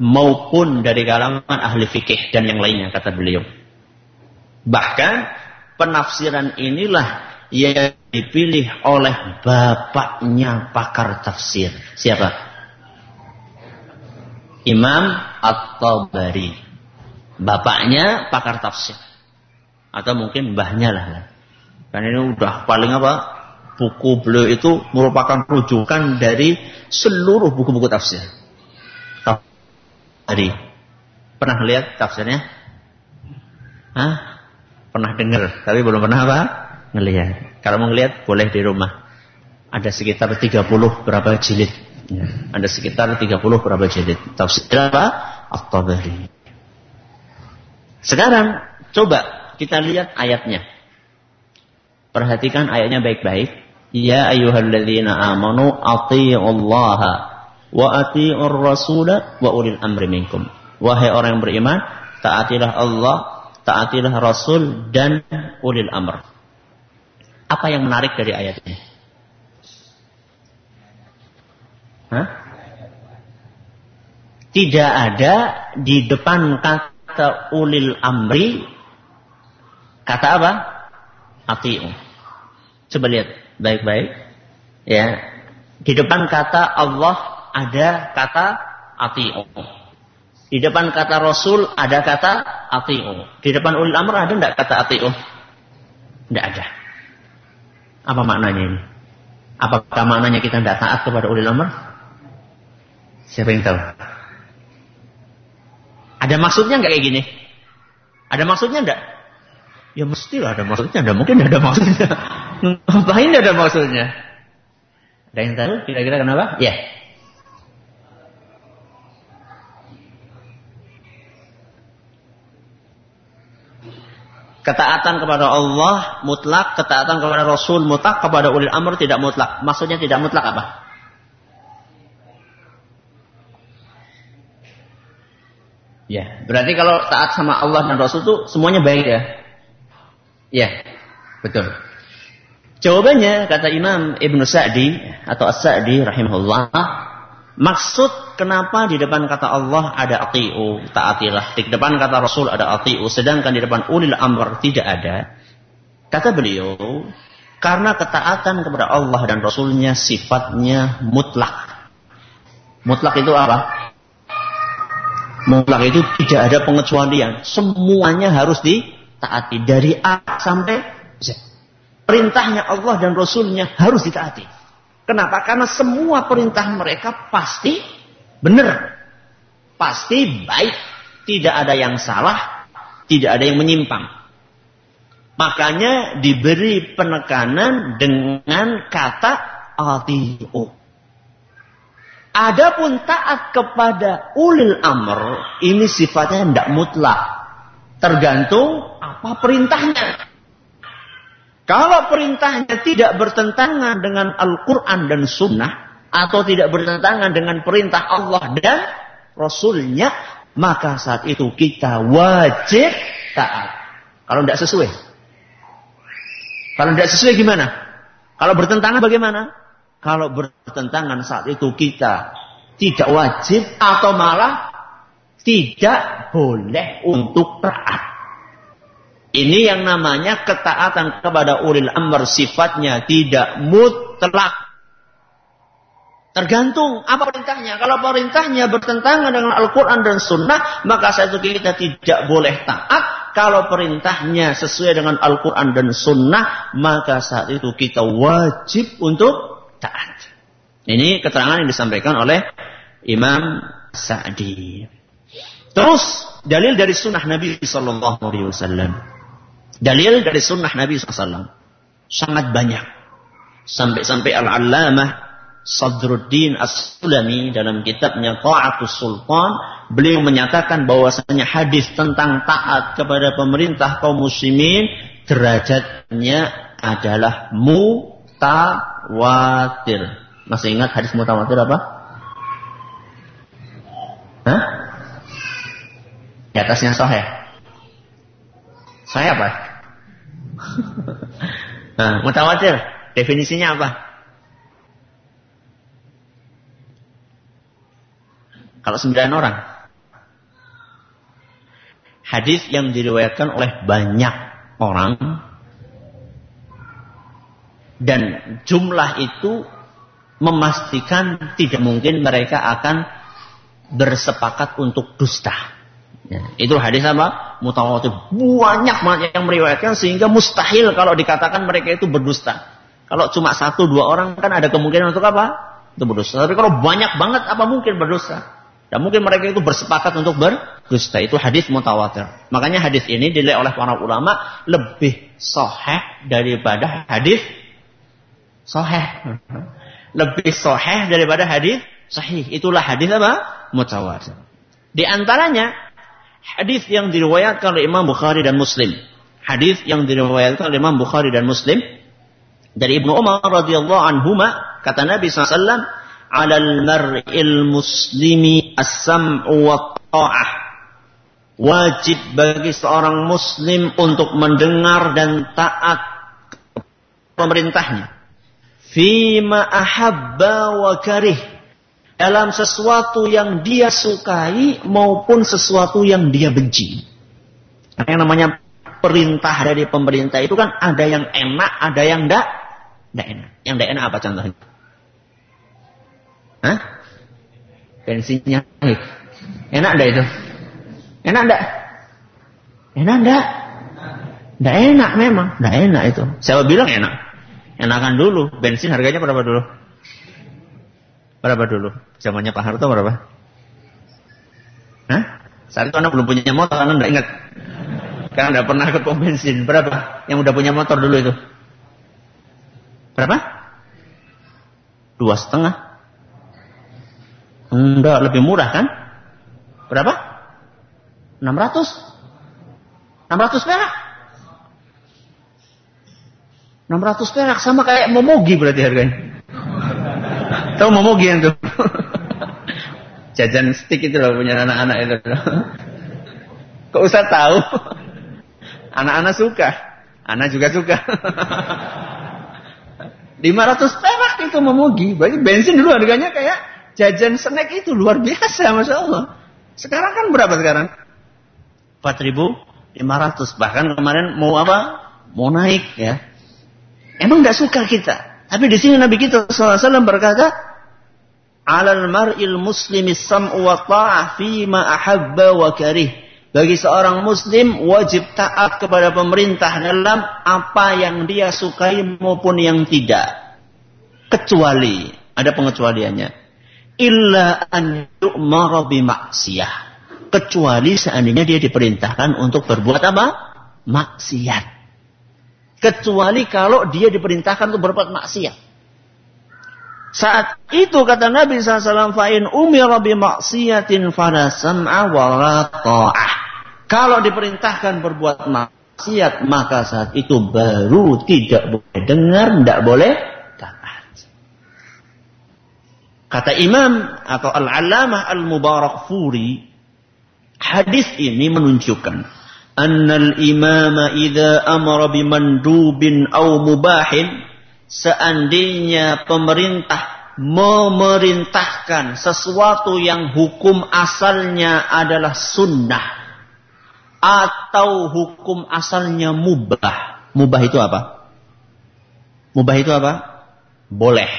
maupun dari kalangan ahli fikih dan yang lainnya, kata beliau. Bahkan penafsiran inilah yang dipilih oleh bapaknya pakar tafsir. Siapa? Imam At-Tabari. Bapaknya pakar tafsir. Atau mungkin mbahnya lah. Karena ini udah paling apa? Buku beliau itu merupakan rujukan dari seluruh buku-buku tafsir. Tadi pernah lihat tafsirnya? Hah? Pernah dengar, tapi belum pernah apa? ngelihat. Kalau mau ngelihat boleh di rumah. Ada sekitar 30 berapa jilid. Ya. Ada sekitar 30 berapa jilid. Tafsir apa? At-Tabari. Sekarang coba kita lihat ayatnya. Perhatikan ayatnya baik-baik. Ya ayyuhalladzina amanu atiiullaha wa atiiur rasula wa ulil amri minkum. Wahai orang yang beriman, taatilah Allah, taatilah Rasul dan ulil amr. Apa yang menarik dari ayat ini? Hah? Tidak ada di depan kata ulil amri kata apa? Atiu. Coba lihat baik-baik. Ya. Di depan kata Allah ada kata atiu. Di depan kata Rasul ada kata atiu. Di depan ulil amr ada enggak kata atiu? Tidak ada. Apa maknanya ini? Apakah maknanya kita tidak taat kepada ulil amr? Siapa yang tahu? Ada maksudnya nggak kayak gini? Ada maksudnya enggak? Ya mestilah ada maksudnya, ada mungkin ada maksudnya. [LAUGHS] Ngapain ada maksudnya? Ada yang tahu kira-kira kenapa? Ya. Ketaatan kepada Allah mutlak, ketaatan kepada Rasul mutlak, kepada ulil amr tidak mutlak. Maksudnya tidak mutlak apa? Ya, berarti kalau taat sama Allah dan Rasul itu semuanya baik ya? Ya, betul. Jawabannya kata Imam Ibnu Sa'di atau As-Sa'di rahimahullah, maksud kenapa di depan kata Allah ada ati'u, taatilah. Di depan kata Rasul ada ati'u, sedangkan di depan ulil amr tidak ada. Kata beliau, karena ketaatan kepada Allah dan Rasulnya sifatnya mutlak. Mutlak itu apa? Mutlak itu tidak ada pengecualian. Semuanya harus ditaati. Dari A sampai Z. Perintahnya Allah dan Rasulnya harus ditaati. Kenapa? Karena semua perintah mereka pasti benar. Pasti baik. Tidak ada yang salah. Tidak ada yang menyimpang. Makanya diberi penekanan dengan kata ati'u. Adapun taat kepada ulil amr ini sifatnya tidak mutlak. Tergantung apa perintahnya. Kalau perintahnya tidak bertentangan dengan Al-Quran dan Sunnah, atau tidak bertentangan dengan perintah Allah dan Rasulnya, maka saat itu kita wajib taat. Kalau tidak sesuai. Kalau tidak sesuai gimana? Kalau bertentangan bagaimana? Kalau bertentangan saat itu kita tidak wajib atau malah tidak boleh untuk taat. Ini yang namanya ketaatan kepada ulil amr sifatnya tidak mutlak. Tergantung apa perintahnya. Kalau perintahnya bertentangan dengan Al-Quran dan Sunnah, maka saat itu kita tidak boleh taat. Kalau perintahnya sesuai dengan Al-Quran dan Sunnah, maka saat itu kita wajib untuk taat. Ini keterangan yang disampaikan oleh Imam Sa'di. Terus dalil dari sunnah Nabi Sallallahu Alaihi Wasallam. Dalil dari sunnah Nabi SAW. Sangat banyak. Sampai-sampai Al-Allamah Sadruddin As-Sulami dalam kitabnya Ta'atus Sultan. Beliau menyatakan bahwasanya hadis tentang taat kepada pemerintah kaum muslimin. Derajatnya adalah mutawatir. Masih ingat hadis mutawatir apa? Hah? Di atasnya sahih. Saya apa? [LAUGHS] nah, mutawatir definisinya apa? Kalau sembilan orang. Hadis yang diriwayatkan oleh banyak orang dan jumlah itu memastikan tidak mungkin mereka akan bersepakat untuk dusta. Ya, itu hadis apa? Mutawatir. Banyak banget yang meriwayatkan sehingga mustahil kalau dikatakan mereka itu berdusta. Kalau cuma satu dua orang kan ada kemungkinan untuk apa? Itu berdusta. Tapi kalau banyak banget apa mungkin berdusta? Dan mungkin mereka itu bersepakat untuk berdusta. Itu hadis mutawatir. Makanya hadis ini dinilai oleh para ulama lebih soheh daripada hadis soheh. Lebih soheh daripada hadis sahih. Itulah hadis apa? Mutawatir. Di antaranya Hadis yang diriwayatkan oleh Imam Bukhari dan Muslim. Hadis yang diriwayatkan oleh Imam Bukhari dan Muslim. Dari Ibnu Umar radhiyallahu anhuma kata Nabi SAW alal mar'il muslimi as-sam'u wa ta'ah. Wajib bagi seorang muslim untuk mendengar dan taat pemerintahnya. Fima ahabba wa karih dalam sesuatu yang dia sukai maupun sesuatu yang dia benci. Yang namanya perintah dari pemerintah itu kan ada yang enak, ada yang tidak tidak enak. Yang tidak enak apa contohnya? Hah? Bensinnya naik. Enak enggak itu? Enak enggak? Enak enggak? Enggak enak memang. Enggak enak itu. Siapa bilang enak? Enakan dulu. Bensin harganya berapa dulu? Berapa dulu? Zamannya Pak Harto berapa? Hah? Saat itu anak belum punya motor, anak enggak ingat. Karena enggak pernah ikut pom bensin. Berapa? Yang udah punya motor dulu itu? Berapa? Dua setengah. Enggak, lebih murah kan? Berapa? 600? 600 perak? 600 perak sama kayak momogi berarti harganya. Tahu momogi yang tuh? [LAUGHS] Jajan stick itu loh punya anak-anak itu. Kok usah tahu? Anak-anak suka. Anak juga suka. [LAUGHS] 500 perak itu memugi. Berarti bensin dulu harganya kayak jajan snack itu luar biasa, masya Allah. Sekarang kan berapa sekarang? 4.500. Bahkan kemarin mau apa? Mau naik ya. Emang nggak suka kita. Tapi di sini Nabi kita SAW berkata, "Alal mar'il muslimi sam'u wa ta'ah ma ahabba wa karih." Bagi seorang muslim wajib taat kepada pemerintah dalam apa yang dia sukai maupun yang tidak. Kecuali, ada pengecualiannya. Illa an yu'mara maksiyah. Kecuali seandainya dia diperintahkan untuk berbuat apa? Maksiat. Kecuali kalau dia diperintahkan untuk berbuat maksiat. Saat itu kata Nabi SAW, fa'in umira bi maksiatin fala sam'a wa ta'ah. Kalau diperintahkan berbuat maksiat, maka saat itu baru tidak boleh dengar, tidak boleh taat. Kata Imam atau Al-Alamah Al-Mubarak Furi, hadis ini menunjukkan annal imama idza amara bimandubin au mubahin seandainya pemerintah memerintahkan sesuatu yang hukum asalnya adalah sunnah atau hukum asalnya mubah. Mubah itu apa? Mubah itu apa? Boleh.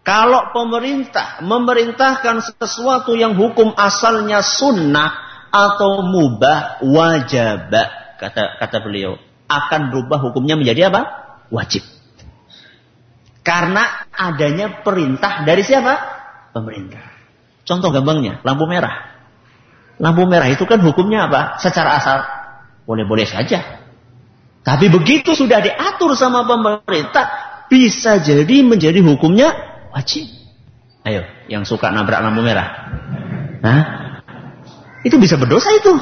Kalau pemerintah memerintahkan sesuatu yang hukum asalnya sunnah atau mubah wajib kata kata beliau akan berubah hukumnya menjadi apa? Wajib. Karena adanya perintah dari siapa? Pemerintah. Contoh gampangnya, lampu merah. Lampu merah itu kan hukumnya apa? Secara asal boleh-boleh saja. Tapi begitu sudah diatur sama pemerintah, bisa jadi menjadi hukumnya wajib. Ayo, yang suka nabrak lampu merah. Hah? Itu bisa berdosa itu.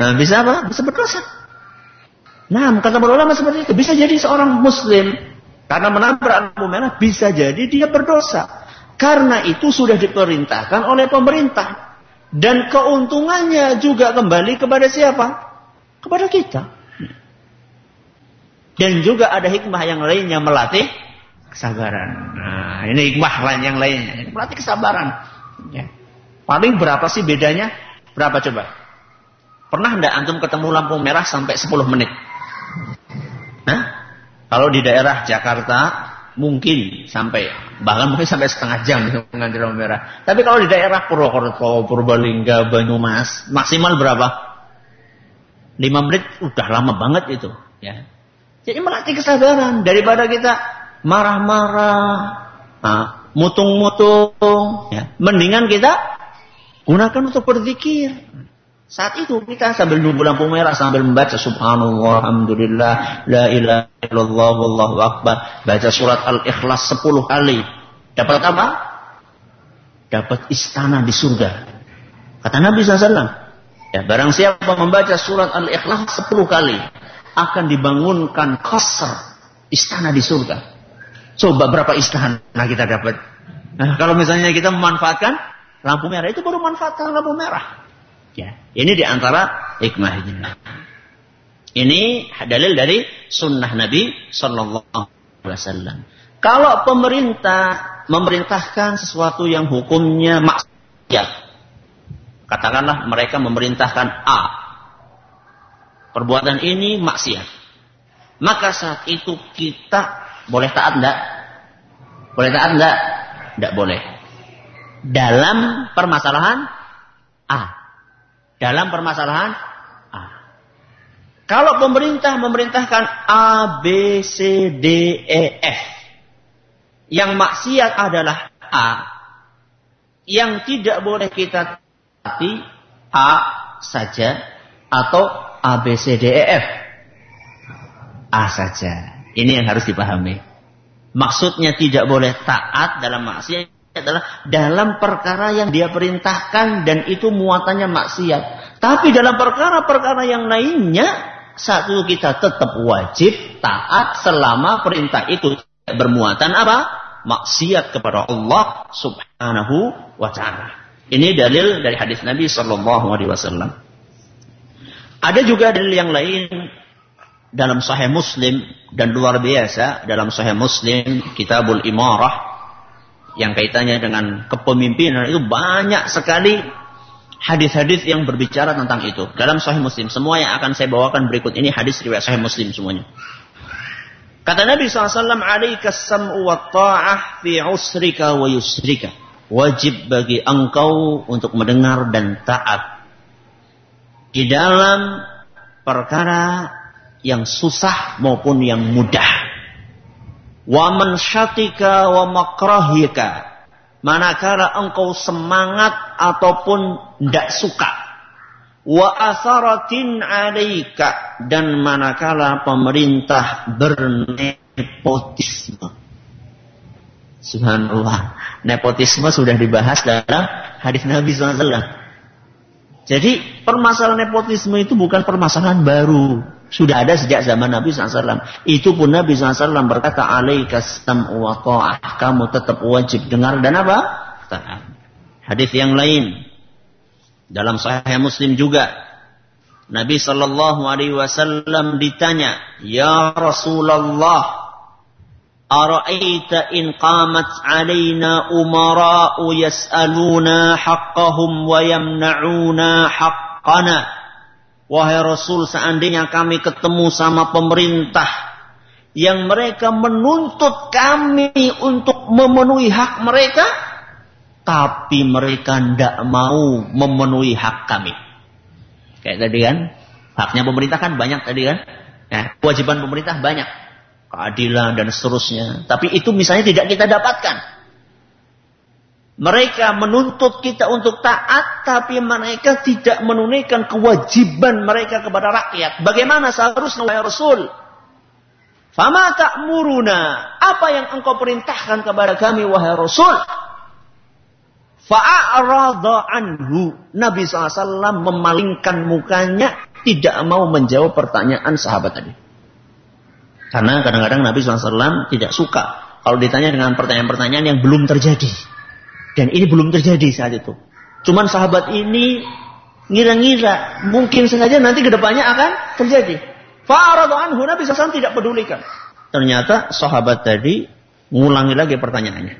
Nah, bisa apa? Bisa berdosa. Nah, kata ulama seperti itu. Bisa jadi seorang muslim. Karena menabrak lampu merah, bisa jadi dia berdosa. Karena itu sudah diperintahkan oleh pemerintah. Dan keuntungannya juga kembali kepada siapa? Kepada kita. Dan juga ada hikmah yang lainnya melatih kesabaran. Nah, ini hikmah lain yang lainnya. Melatih kesabaran. Ya. Paling berapa sih bedanya? Berapa coba? Pernah enggak antum ketemu lampu merah sampai 10 menit? Nah, kalau di daerah Jakarta mungkin sampai bahkan mungkin sampai setengah jam mengganti lampu merah. Tapi kalau di daerah Purwokerto, Purbalingga, Banyumas maksimal berapa? 5 menit udah lama banget itu. Ya. Jadi melatih kesabaran daripada kita marah-marah, mutung-mutung. Ya. Mendingan kita gunakan untuk berzikir. Saat itu kita sambil nunggu lampu merah sambil membaca subhanallah, alhamdulillah, la ilaha illallah, wallahu akbar. Baca surat al-ikhlas 10 kali. Dapat apa? Dapat istana di surga. Kata Nabi SAW. Ya, barang siapa membaca surat al-ikhlas 10 kali. Akan dibangunkan kasar istana di surga. Coba berapa istana kita dapat. Nah, kalau misalnya kita memanfaatkan lampu merah itu baru manfaatkan lampu merah. Ya, ini di antara hikmahnya. Ini dalil dari sunnah Nabi Sallallahu Alaihi Wasallam. Kalau pemerintah memerintahkan sesuatu yang hukumnya maksiat, katakanlah mereka memerintahkan A, perbuatan ini maksiat, maka saat itu kita boleh taat enggak? Boleh taat enggak? Enggak boleh. Dalam permasalahan A dalam permasalahan A. Kalau pemerintah memerintahkan A, B, C, D, E, F. Yang maksiat adalah A. Yang tidak boleh kita taati A saja atau A, B, C, D, E, F. A saja. Ini yang harus dipahami. Maksudnya tidak boleh taat dalam maksiat adalah dalam perkara yang dia perintahkan dan itu muatannya maksiat. Tapi dalam perkara-perkara yang lainnya Satu kita tetap wajib taat selama perintah itu bermuatan apa? Maksiat kepada Allah Subhanahu wa taala. Ini dalil dari hadis Nabi sallallahu alaihi wasallam. Ada juga dalil yang lain dalam Sahih Muslim dan luar biasa dalam Sahih Muslim Kitabul Imarah yang kaitannya dengan kepemimpinan itu banyak sekali hadis-hadis yang berbicara tentang itu. Dalam Sahih Muslim, semua yang akan saya bawakan berikut ini hadis riwayat Sahih Muslim semuanya. Kata Nabi SAW, Alaika sam'u wa ta'ah fi usrika wa yusrika. Wajib bagi engkau untuk mendengar dan taat. Di dalam perkara yang susah maupun yang mudah. Wa man syatika wa makrahika. Manakala engkau semangat ataupun tidak suka. Wa asaratin alaika. Dan manakala pemerintah bernepotisme. Subhanallah. Nepotisme sudah dibahas dalam hadis Nabi SAW jadi permasalahan nepotisme itu bukan permasalahan baru sudah ada sejak zaman Nabi SAW. Itu pun Nabi SAW berkata, Alaikas sam'u wa ta'ah. Kamu tetap wajib dengar dan apa? Taat. Hadis yang lain. Dalam Sahih Muslim juga. Nabi Sallallahu Alaihi Wasallam ditanya, Ya Rasulullah, Ara'aita in qamat alaina umara'u yas'aluna haqqahum wa yamna'una haqqana. Wahai Rasul, seandainya kami ketemu sama pemerintah yang mereka menuntut kami untuk memenuhi hak mereka, tapi mereka tidak mau memenuhi hak kami. Kayak tadi kan, haknya pemerintah kan banyak tadi kan. Nah, kewajiban pemerintah banyak, keadilan dan seterusnya. Tapi itu misalnya tidak kita dapatkan. Mereka menuntut kita untuk taat, tapi mereka tidak menunaikan kewajiban mereka kepada rakyat. Bagaimana seharusnya wahai Rasul? Fama ta'muruna? Apa yang engkau perintahkan kepada kami wahai Rasul? Fa'arada anhu. Nabi SAW memalingkan mukanya, tidak mau menjawab pertanyaan sahabat tadi. Karena kadang-kadang Nabi SAW tidak suka kalau ditanya dengan pertanyaan-pertanyaan yang belum terjadi. Dan ini belum terjadi saat itu. Cuman sahabat ini ngira-ngira mungkin sengaja nanti ke depannya akan terjadi. Fa'aradu anhu Nabi SAW tidak pedulikan. Ternyata sahabat tadi mengulangi lagi pertanyaannya.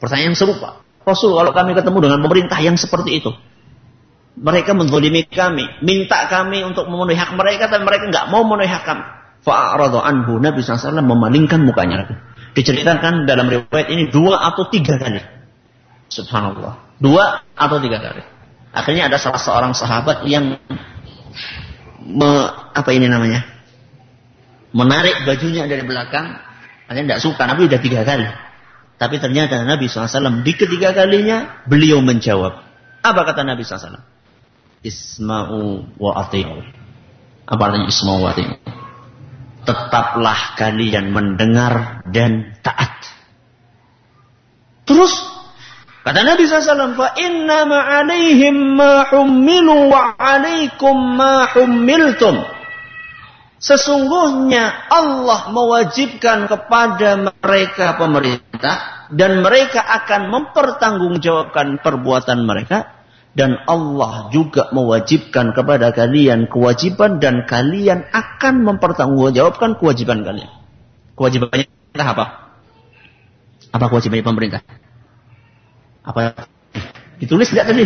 Pertanyaan serupa. Rasul kalau kami ketemu dengan pemerintah yang seperti itu. Mereka menzolimi kami. Minta kami untuk memenuhi hak mereka. Tapi mereka nggak mau memenuhi hak kami. Fa'aradu anhu Nabi SAW memalingkan mukanya. Diceritakan dalam riwayat ini dua atau tiga kali. Subhanallah. Dua atau tiga kali. Akhirnya ada salah seorang sahabat yang me, apa ini namanya? Menarik bajunya dari belakang. Akhirnya tidak suka. Nabi sudah tiga kali. Tapi ternyata Nabi SAW di ketiga kalinya beliau menjawab. Apa kata Nabi SAW? Isma'u wa ati'u. Apa artinya isma'u wa ati'u? Tetaplah kalian mendengar dan taat. Terus Kata Nabi SAW, fa inna ma'alaihim ma hummilu wa alaikum ma. Sesungguhnya Allah mewajibkan kepada mereka pemerintah dan mereka akan mempertanggungjawabkan perbuatan mereka dan Allah juga mewajibkan kepada kalian kewajiban dan kalian akan mempertanggungjawabkan kewajiban kalian. Kewajibannya apa? Apa kewajibannya pemerintah? Apa ditulis tidak tadi?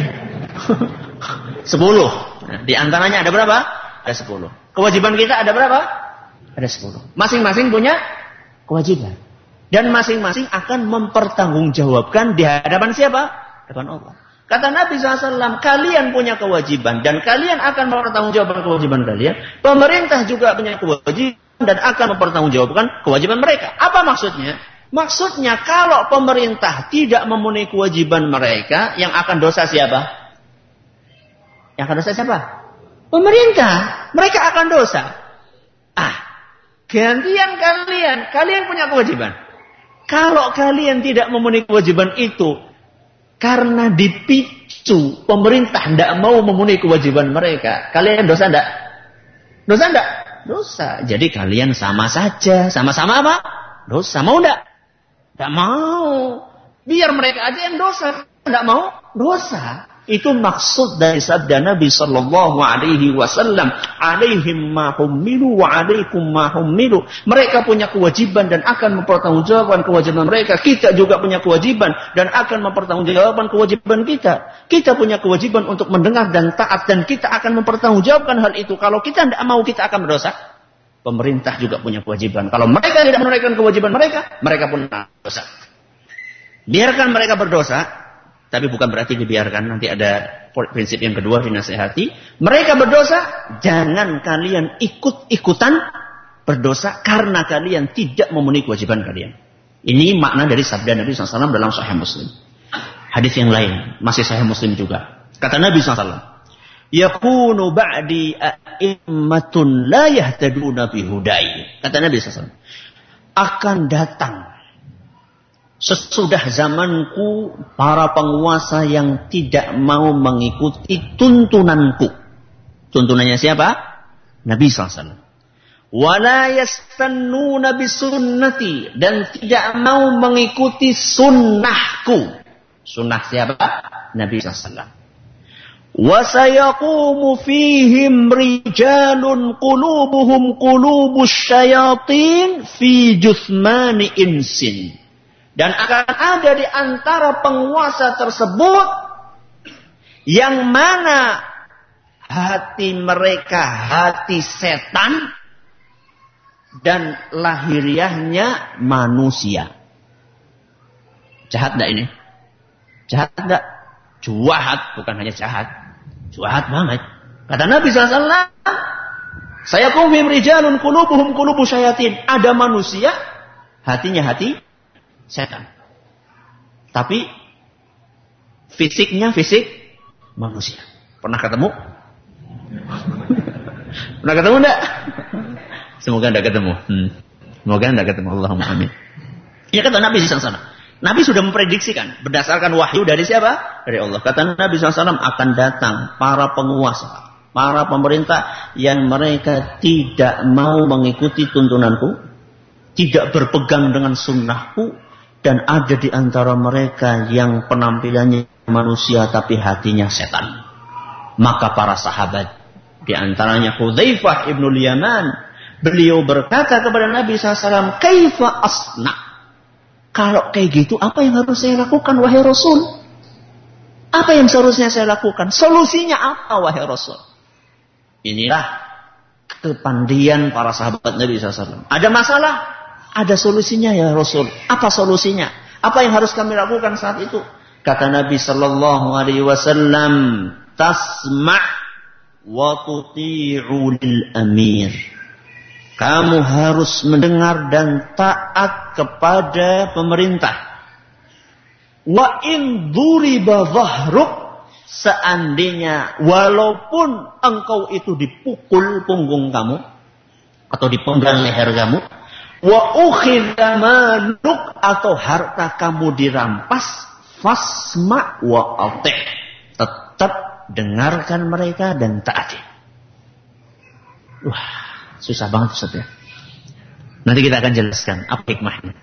[LAUGHS] sepuluh. Di antaranya ada berapa? Ada sepuluh. Kewajiban kita ada berapa? Ada sepuluh. Masing-masing punya kewajiban. Dan masing-masing akan mempertanggungjawabkan di hadapan siapa? Hadapan Allah. Kata Nabi SAW, kalian punya kewajiban dan kalian akan mempertanggungjawabkan kewajiban kalian. Pemerintah juga punya kewajiban dan akan mempertanggungjawabkan kewajiban mereka. Apa maksudnya? Maksudnya kalau pemerintah tidak memenuhi kewajiban mereka, yang akan dosa siapa? Yang akan dosa siapa? Pemerintah. Mereka akan dosa. Ah, gantian kalian. Kalian punya kewajiban. Kalau kalian tidak memenuhi kewajiban itu, karena dipicu pemerintah tidak mau memenuhi kewajiban mereka, kalian dosa tidak? Dosa enggak? Dosa. Jadi kalian sama saja. Sama-sama apa? Dosa. Mau enggak? Enggak mau. Biar mereka aja yang dosa. Enggak mau? Dosa. Itu maksud dari sabda Nabi Sallallahu Alaihi Wasallam. Alaihim mahummilu wa alaikum mahummilu. Mereka punya kewajiban dan akan mempertanggungjawabkan kewajiban mereka. Kita juga punya kewajiban dan akan mempertanggungjawabkan kewajiban kita. Kita punya kewajiban untuk mendengar dan taat dan kita akan mempertanggungjawabkan hal itu. Kalau kita tidak mau kita akan berdosa. Pemerintah juga punya kewajiban. Kalau mereka tidak menunaikan kewajiban mereka, mereka pun berdosa. Biarkan mereka berdosa, tapi bukan berarti dibiarkan. Nanti ada prinsip yang kedua dinasehati. Mereka berdosa, jangan kalian ikut-ikutan berdosa karena kalian tidak memenuhi kewajiban kalian. Ini makna dari sabda Nabi SAW dalam Sahih Muslim. Hadis yang lain, masih Sahih Muslim juga. Kata Nabi SAW, Yakunu ba'di a'immatun la yahtaduna bihudai. Kata Nabi SAW, akan datang Sesudah zamanku, para penguasa yang tidak mau mengikuti tuntunanku. Tuntunannya siapa? Nabi SAW. Wala yastannuna bisunnati. Dan tidak mau mengikuti sunnahku. Sunnah siapa? Nabi SAW. وسيقوم فيهم رجال قلوبهم قلوب الشياطين في جثمان إنس dan akan ada di antara penguasa tersebut yang mana hati mereka hati setan dan lahiriahnya manusia. Jahat enggak ini? Jahat enggak? Jahat, bukan hanya jahat. Jahat banget. Kata Nabi SAW, saya kumhim rijalun kulubuhum kulubu syayatin. Ada manusia, hatinya hati setan. Tapi fisiknya fisik manusia. Pernah ketemu? [LAUGHS] Pernah ketemu enggak? Semoga enggak ketemu. Hmm. Semoga enggak ketemu. Allahumma amin. Ya kata Nabi SAW. Nabi sudah memprediksikan berdasarkan wahyu dari siapa? Dari Allah. Kata Nabi SAW akan datang para penguasa, para pemerintah yang mereka tidak mau mengikuti tuntunanku, tidak berpegang dengan sunnahku, dan ada di antara mereka yang penampilannya manusia tapi hatinya setan. Maka para sahabat di antaranya Hudzaifah ibnu Yaman beliau berkata kepada Nabi SAW, "Kaifa asna?" Kalau kayak gitu, apa yang harus saya lakukan wahai Rasul? Apa yang seharusnya saya lakukan? Solusinya apa wahai Rasul? Inilah kepandian para sahabat Nabi SAW. Ada masalah? Ada solusinya ya Rasul. Apa solusinya? Apa yang harus kami lakukan saat itu? Kata Nabi Sallallahu Alaihi Wasallam, tasma' wa tuti'u lil amir. Kamu harus mendengar dan taat kepada pemerintah. Wa in dhahruk seandainya walaupun engkau itu dipukul punggung kamu atau dipenggal leher kamu Wa maluk atau harta kamu dirampas, fasma wa ati. Tetap dengarkan mereka dan taati. Wah, susah banget Ustaz ya. Nanti kita akan jelaskan apa hikmahnya.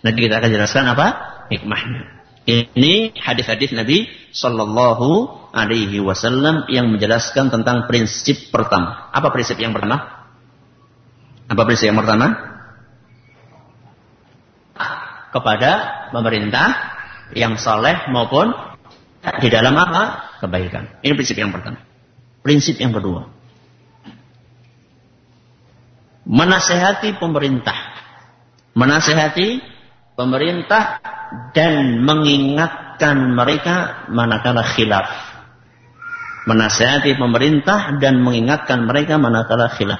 Nanti kita akan jelaskan apa hikmahnya. Ini hadis-hadis Nabi Shallallahu Alaihi Wasallam yang menjelaskan tentang prinsip pertama. Apa prinsip yang pertama? Apa prinsip yang pertama? kepada pemerintah yang soleh maupun di dalam apa? Kebaikan. Ini prinsip yang pertama. Prinsip yang kedua. Menasehati pemerintah. Menasehati pemerintah dan mengingatkan mereka manakala khilaf. Menasehati pemerintah dan mengingatkan mereka manakala khilaf.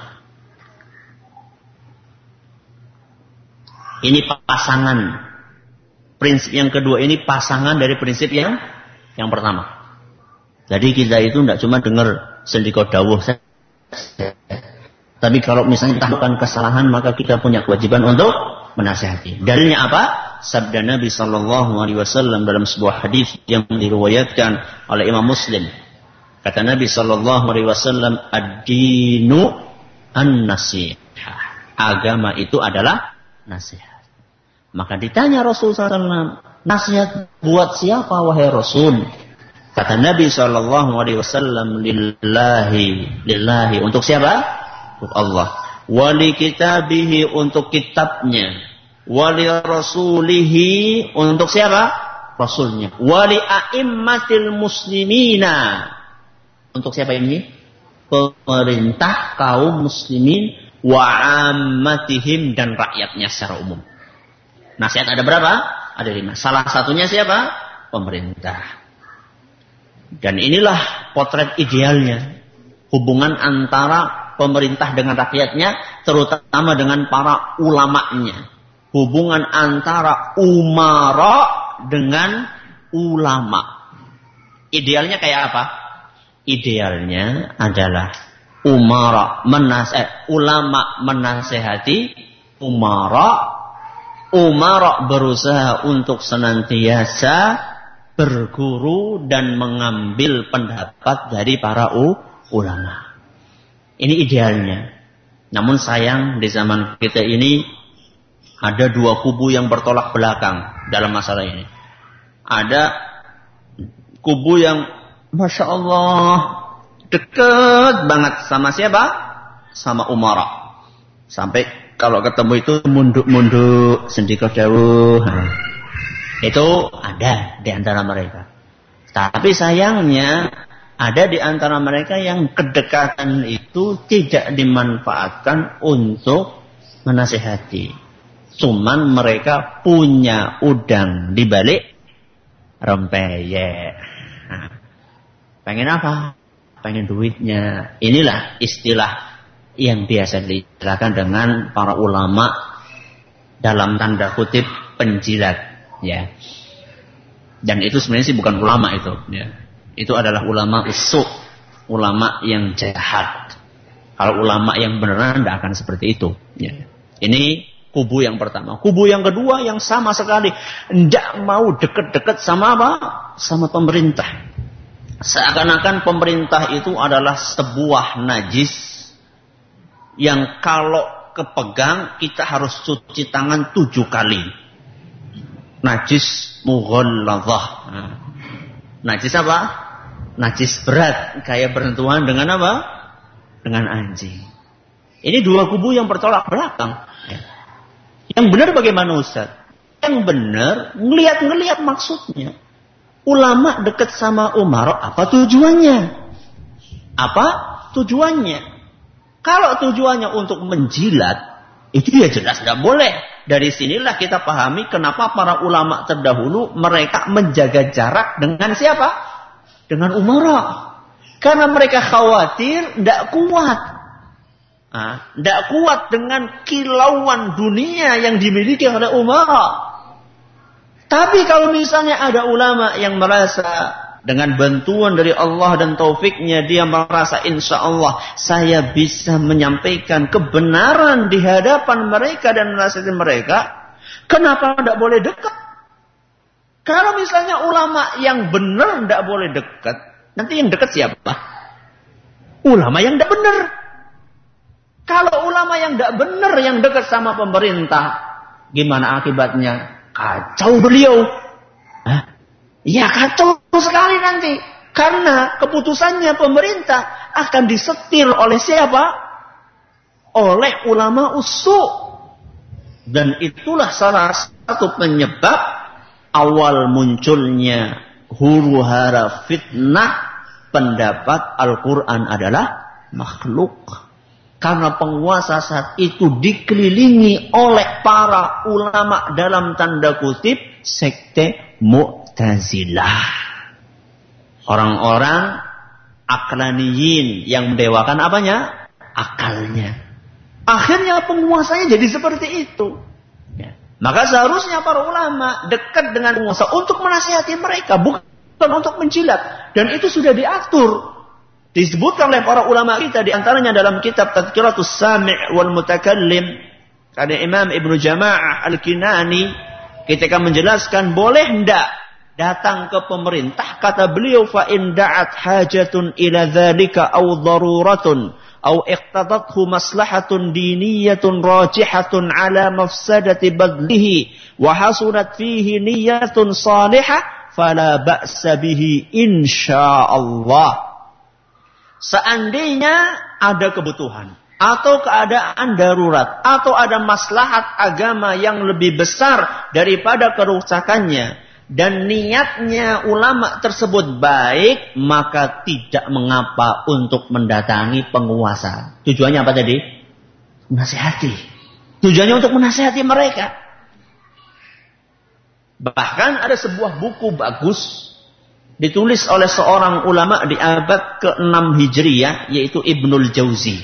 Ini pasangan. Prinsip yang kedua ini pasangan dari prinsip yang yang pertama. Jadi kita itu tidak cuma dengar sendiko dawuh tapi kalau misalnya melakukan kesalahan maka kita punya kewajiban untuk menasihati. Dalilnya apa? Sabda Nabi Shallallahu Alaihi Wasallam dalam sebuah hadis yang diriwayatkan oleh Imam Muslim. Kata Nabi Shallallahu Alaihi Wasallam, ad-dinu an-nasihah. Agama itu adalah nasihat. Maka ditanya Rasul nasihat buat siapa wahai Rasul? Kata Nabi Shallallahu Alaihi Wasallam, lillahi, lillahi untuk siapa? Allah. Wali kitabihi untuk kitabnya. Wali rasulihi untuk siapa? Rasulnya. Wali a'immatil muslimina. Untuk siapa ini? Pemerintah kaum muslimin wa ammatihim dan rakyatnya secara umum. Nasihat ada berapa? Ada lima. Salah satunya siapa? Pemerintah. Dan inilah potret idealnya. Hubungan antara pemerintah dengan rakyatnya, terutama dengan para ulamanya. Hubungan antara umara dengan ulama. Idealnya kayak apa? Idealnya adalah umara menas eh, ulama menasehati umara umara berusaha untuk senantiasa berguru dan mengambil pendapat dari para ulama. Ini idealnya. Namun sayang di zaman kita ini ada dua kubu yang bertolak belakang dalam masalah ini. Ada kubu yang Masya Allah dekat banget sama siapa? Sama Umar. Sampai kalau ketemu itu munduk-munduk sendiri jauh. Itu ada di antara mereka. Tapi sayangnya ada di antara mereka yang kedekatan itu tidak dimanfaatkan untuk menasehati. Cuman mereka punya udang di balik rempeyek. Nah, pengen apa? Pengen duitnya. Inilah istilah yang biasa dijelaskan dengan para ulama dalam tanda kutip penjilat ya. Dan itu sebenarnya sih bukan ulama itu, ya. Itu adalah ulama usuk, ulama yang jahat. Kalau ulama yang beneran tidak akan seperti itu, ya. Ini kubu yang pertama. Kubu yang kedua yang sama sekali tidak mau deket-deket sama apa? Sama pemerintah. Seakan-akan pemerintah itu adalah sebuah najis yang kalau kepegang kita harus cuci tangan tujuh kali najis mughalladhah. Nah, najis apa? Najis berat, kayak bersentuhan dengan apa? Dengan anjing. Ini dua kubu yang bertolak belakang. Yang benar bagaimana Ustaz? Yang benar ngeliat-ngeliat maksudnya. Ulama dekat sama Umar, apa tujuannya? Apa tujuannya? Kalau tujuannya untuk menjilat, itu ya jelas tidak boleh. Dari sinilah kita pahami kenapa para ulama terdahulu mereka menjaga jarak dengan siapa? Dengan umara. Karena mereka khawatir tidak kuat. Tidak nah, kuat dengan kilauan dunia yang dimiliki oleh umara. Tapi kalau misalnya ada ulama yang merasa dengan bantuan dari Allah dan taufiknya dia merasa insya Allah saya bisa menyampaikan kebenaran di hadapan mereka dan menasihati mereka. Kenapa tidak boleh dekat? Kalau misalnya ulama yang benar tidak boleh dekat, nanti yang dekat siapa? Ulama yang tidak benar. Kalau ulama yang tidak benar yang dekat sama pemerintah, gimana akibatnya? Kacau beliau. Hah? Ya kacau sekali nanti. Karena keputusannya pemerintah akan disetir oleh siapa? Oleh ulama usuk. Dan itulah salah satu penyebab awal munculnya huru hara fitnah pendapat Al-Quran adalah makhluk. Karena penguasa saat itu dikelilingi oleh para ulama dalam tanda kutip sekte Mu'tazilah. Orang-orang aklaniyin yang mendewakan apanya? Akalnya. Akhirnya penguasanya jadi seperti itu. Maka seharusnya para ulama dekat dengan penguasa untuk menasihati mereka, bukan untuk menjilat. Dan itu sudah diatur. Disebutkan oleh para ulama kita di antaranya dalam kitab Tadkiratus Sami' wal Mutakallim. Ada Imam Ibnu Jama'ah Al-Kinani ketika menjelaskan boleh ndak datang ke pemerintah kata beliau fa da'at hajatun ila dzalika aw daruratun أو اقتضته مصلحة دينية راجحة على مفسدة بدله وحصلت فيه نية صالحة فلا بأس به إن شاء الله Seandainya ada kebutuhan atau keadaan darurat atau ada maslahat agama yang lebih besar daripada kerusakannya, dan niatnya ulama tersebut baik, maka tidak mengapa untuk mendatangi penguasa. Tujuannya apa tadi? Menasihati. Tujuannya untuk menasihati mereka. Bahkan ada sebuah buku bagus ditulis oleh seorang ulama di abad ke-6 Hijriyah yaitu Ibnul Jauzi.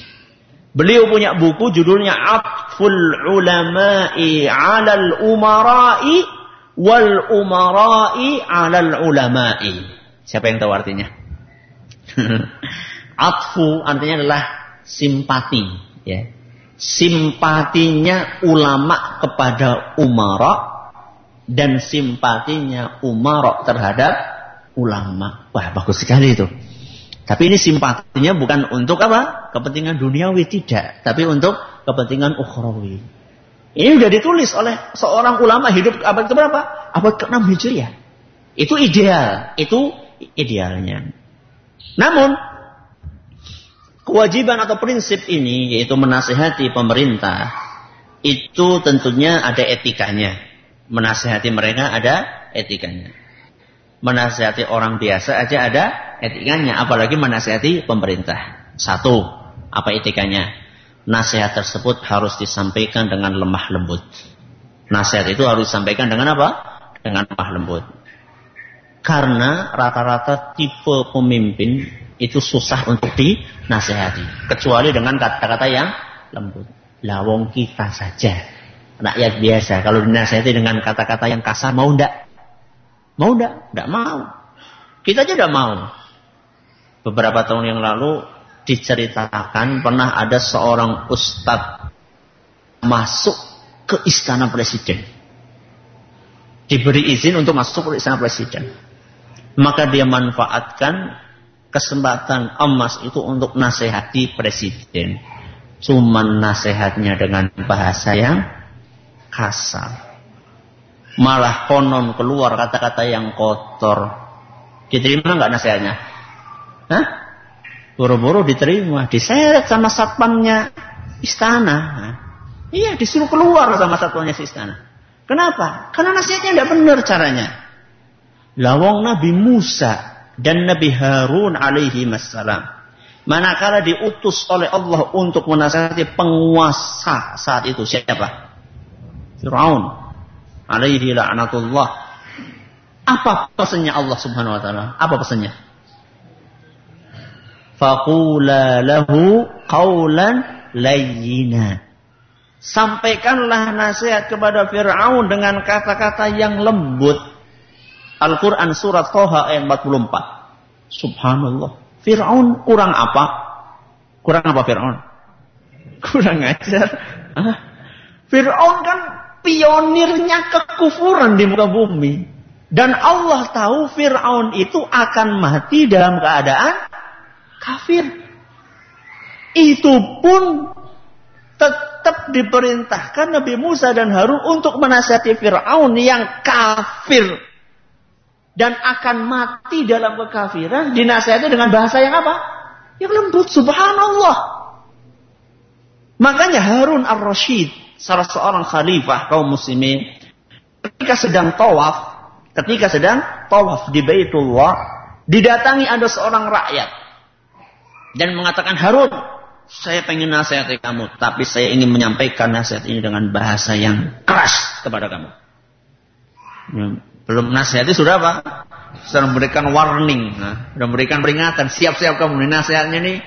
Beliau punya buku judulnya Atful Ulama'i 'alal Umara'i wal umara'i 'alal ulama'i. Siapa yang tahu artinya? [LAUGHS] Atfu artinya adalah simpati, ya. Simpatinya ulama kepada umara dan simpatinya umara terhadap ulama. Wah, bagus sekali itu. Tapi ini simpatinya bukan untuk apa? Kepentingan duniawi tidak, tapi untuk kepentingan ukhrawi. Ini sudah ditulis oleh seorang ulama hidup abad ke berapa? Abad ke-6 Hijriah. Itu ideal, itu idealnya. Namun kewajiban atau prinsip ini yaitu menasihati pemerintah itu tentunya ada etikanya. Menasihati mereka ada etikanya. Menasihati orang biasa aja ada etikanya, apalagi menasihati pemerintah. Satu, apa etikanya? Nasihat tersebut harus disampaikan dengan lemah lembut. Nasihat itu harus disampaikan dengan apa? Dengan lemah lembut. Karena rata-rata tipe pemimpin itu susah untuk dinasehati. Kecuali dengan kata-kata yang lembut. Lawong kita saja. Rakyat biasa. Kalau dinasehati dengan kata-kata yang kasar, mau ndak? Mau ndak? Ndak mau. Kita aja ndak mau. Beberapa tahun yang lalu diceritakan pernah ada seorang ustadz masuk ke istana presiden. Diberi izin untuk masuk ke istana presiden. Maka dia manfaatkan kesempatan emas itu untuk nasihati presiden. Cuman nasihatnya dengan bahasa yang kasar. Malah konon keluar kata-kata yang kotor. Diterima nggak nasihatnya? Hah? Buru-buru diterima, diseret sama satpamnya istana. Iya, disuruh keluar sama satpamnya si istana. Kenapa? Karena nasihatnya tidak benar caranya. Lawang Nabi Musa dan Nabi Harun alaihi wassalam. Manakala diutus oleh Allah untuk menasihati penguasa saat itu siapa? Fir'aun alaihi la'natullah. Apa pesannya Allah Subhanahu wa taala? Apa pesannya? Faqula lahu qawlan layyina. Sampaikanlah nasihat kepada Fir'aun dengan kata-kata yang lembut. Al-Quran surat Toha ayat 44. Subhanallah. Fir'aun kurang apa? Kurang apa Fir'aun? [LAUGHS] Kurang ajar. Fir'aun kan pionirnya kekufuran di muka bumi. Dan Allah tahu Fir'aun itu akan mati dalam keadaan kafir. Itu pun tetap diperintahkan Nabi Musa dan Harun untuk menasihati Fir'aun yang kafir. Dan akan mati dalam kekafiran dinasihati dengan bahasa yang apa? Yang lembut, subhanallah. Makanya Harun ar-Rashid, salah seorang khalifah kaum muslimin, ketika sedang tawaf, ketika sedang tawaf di Baitullah, didatangi ada seorang rakyat dan mengatakan Harun, saya pengen nasihati kamu, tapi saya ingin menyampaikan nasihat ini dengan bahasa yang keras kepada kamu. Ya, belum nasihati sudah apa? Sudah memberikan warning, nah, sudah memberikan peringatan. Siap-siap kamu nih nasihatnya nih,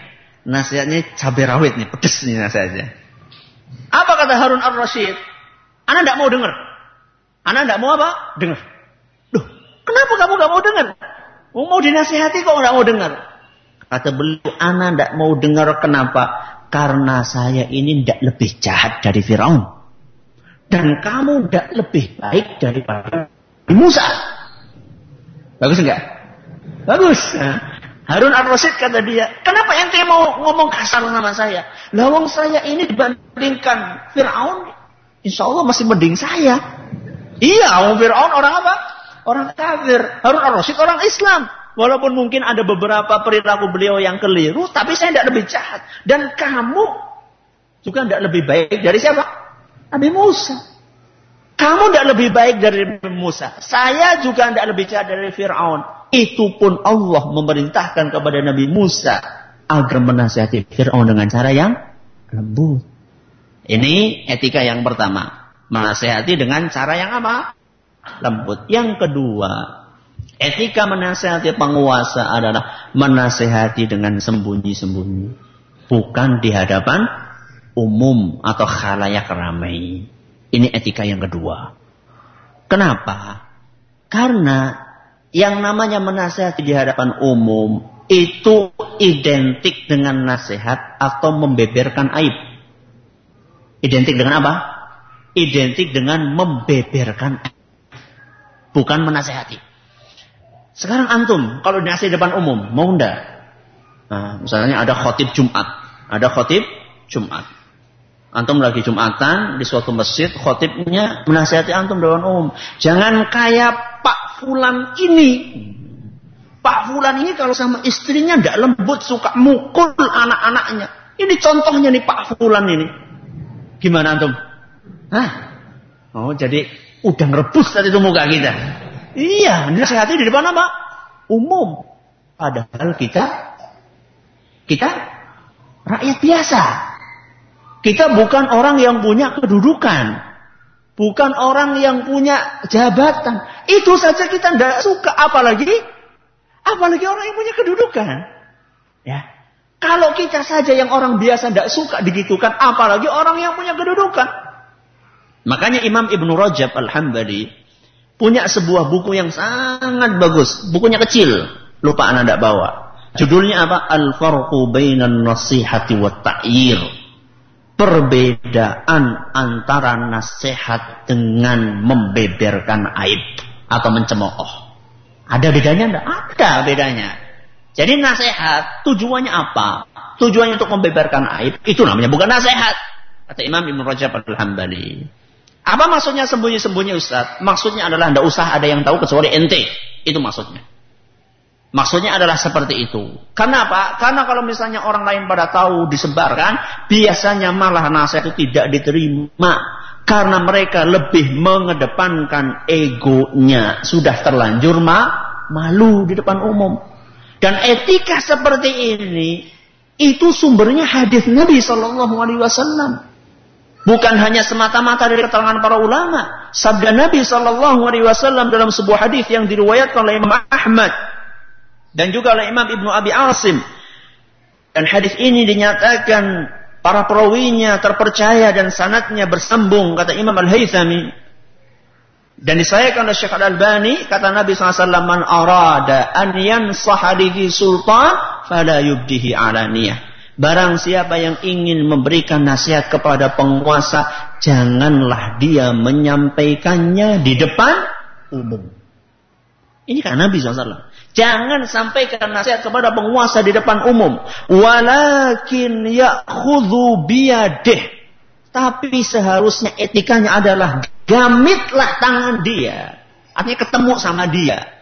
nasihatnya cabai rawit nih, pedes nih nasihatnya. Apa kata Harun ar-Rashid? Anda tidak mau dengar. Anda tidak mau apa? Dengar. Duh, kenapa kamu tidak mau dengar? Mau, dinasihati kok tidak mau dengar? Kata beliau, ana tidak mau dengar kenapa? Karena saya ini tidak lebih jahat dari Firaun. Dan kamu tidak lebih baik daripada Musa. Bagus enggak? Bagus. Nah, Harun Ar-Rasyid kata dia, kenapa ente mau ngomong kasar sama saya? Lawang saya ini dibandingkan Fir'aun, insya Allah masih mending saya. Iya, Fir'aun orang apa? Orang kafir. Harun Ar-Rasyid orang Islam. Walaupun mungkin ada beberapa perilaku beliau yang keliru, tapi saya tidak lebih jahat. Dan kamu juga tidak lebih baik dari siapa? Nabi Musa. Kamu tidak lebih baik dari Musa. Saya juga tidak lebih jahat dari Fir'aun. Itu pun Allah memerintahkan kepada Nabi Musa agar menasihati Fir'aun dengan cara yang lembut. Ini etika yang pertama. Menasihati dengan cara yang apa? Lembut. Yang kedua, etika menasihati penguasa adalah menasihati dengan sembunyi-sembunyi. Bukan di hadapan umum atau khalayak ramai. Ini etika yang kedua. Kenapa? Karena yang namanya menasehati di hadapan umum itu identik dengan nasihat atau membeberkan aib. Identik dengan apa? Identik dengan membeberkan aib. Bukan menasehati. Sekarang antum, kalau di depan umum, mau ndak? Nah, misalnya ada khotib Jumat. Ada khotib Jumat. Antum lagi Jumatan di suatu masjid, khotibnya menasihati antum dewan umum. Jangan kayak Pak Fulan ini. Pak Fulan ini kalau sama istrinya tidak lembut, suka mukul anak-anaknya. Ini contohnya nih Pak Fulan ini. Gimana antum? Hah? Oh, jadi udah ngerebus tadi itu muka kita. Iya, nasihati di depan apa? Umum. Padahal kita kita rakyat biasa. Kita bukan orang yang punya kedudukan. Bukan orang yang punya jabatan. Itu saja kita tidak suka. Apalagi apalagi orang yang punya kedudukan. Ya. Kalau kita saja yang orang biasa tidak suka digitukan, apalagi orang yang punya kedudukan. Makanya Imam Ibnu Rajab Al-Hambali punya sebuah buku yang sangat bagus. Bukunya kecil, lupa anak tidak bawa. Judulnya apa? Al-Farqu Bainan Nasihati wa Ta'yir perbedaan antara nasihat dengan membeberkan aib atau mencemooh. Ada bedanya enggak? Ada bedanya. Jadi nasihat tujuannya apa? Tujuannya untuk membeberkan aib. Itu namanya bukan nasihat. Kata Imam Ibn Rajab Al-Hambali. Apa maksudnya sembunyi-sembunyi Ustaz? Maksudnya adalah tidak usah ada yang tahu kecuali ente. Itu maksudnya. Maksudnya adalah seperti itu. Kenapa? Karena kalau misalnya orang lain pada tahu disebarkan, biasanya malah nasihat itu tidak diterima. Karena mereka lebih mengedepankan egonya. Sudah terlanjur ma malu di depan umum. Dan etika seperti ini, itu sumbernya hadis Nabi Shallallahu Alaihi Wasallam. Bukan hanya semata-mata dari keterangan para ulama. Sabda Nabi Shallallahu Alaihi Wasallam dalam sebuah hadis yang diriwayatkan oleh Imam Ahmad dan juga oleh Imam Ibnu Abi Asim. Dan hadis ini dinyatakan para perawinya terpercaya dan sanatnya bersambung kata Imam Al-Haythami. Dan disayangkan oleh Syekh Al-Albani kata Nabi SAW man arada an yansaha sultan fala yubdihi alaniyah. Barang siapa yang ingin memberikan nasihat kepada penguasa, janganlah dia menyampaikannya di depan umum. Ini kan Nabi SAW. Jangan sampaikan nasihat kepada penguasa di depan umum. Walakin ya'khudhu biyadeh. Tapi seharusnya etikanya adalah gamitlah tangan dia. Artinya ketemu sama dia.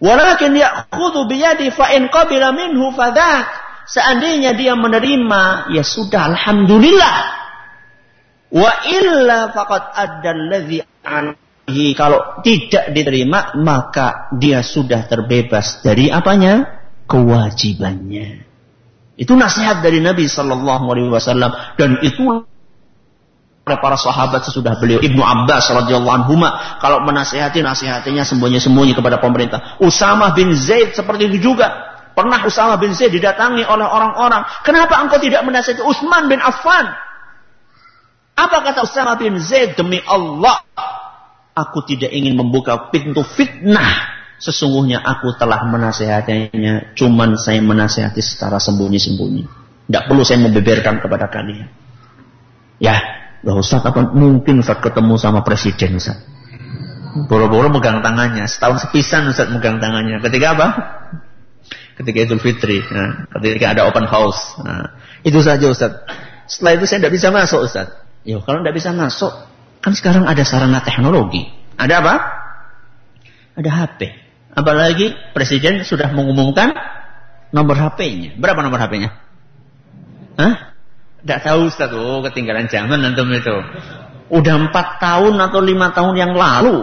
Walakin ya'khudhu biyadi fa'in qabila minhu fadak. Seandainya dia menerima, ya sudah Alhamdulillah. Wa illa faqad adda alladhi kalau tidak diterima maka dia sudah terbebas dari apanya? Kewajibannya. Itu nasihat dari Nabi Shallallahu Alaihi Wasallam. Dan itu oleh para sahabat sesudah beliau. Ibnu Abbas radhiyallahu anhu kalau menasihati nasihatinya sembunyi-sembunyi kepada pemerintah. Usama bin Zaid seperti itu juga pernah Usama bin Zaid didatangi oleh orang-orang kenapa engkau tidak menasihati Utsman bin Affan apa kata Usama bin Zaid demi Allah Aku tidak ingin membuka pintu fitnah. Sesungguhnya aku telah menasehatinya. Cuman saya menasehati secara sembunyi-sembunyi. Tidak perlu saya membeberkan kepada kalian. Ya, Loh Ustaz, apa mungkin Ustaz ketemu sama presiden? Boro-boro megang tangannya. Setahun sepisan Ustaz megang tangannya. Ketika apa? Ketika Idul Fitri, nah, ketika ada open house. Nah, itu saja Ustaz. Setelah itu saya tidak bisa masuk Ustaz. Ya kalau tidak bisa masuk, kan sekarang ada sarana teknologi. Ada apa? Ada HP. Apalagi Presiden sudah mengumumkan nomor HP-nya. Berapa nomor HP-nya? Hah? Tidak tahu Ustaz. Oh, ketinggalan zaman antum itu. Udah empat tahun atau lima tahun yang lalu.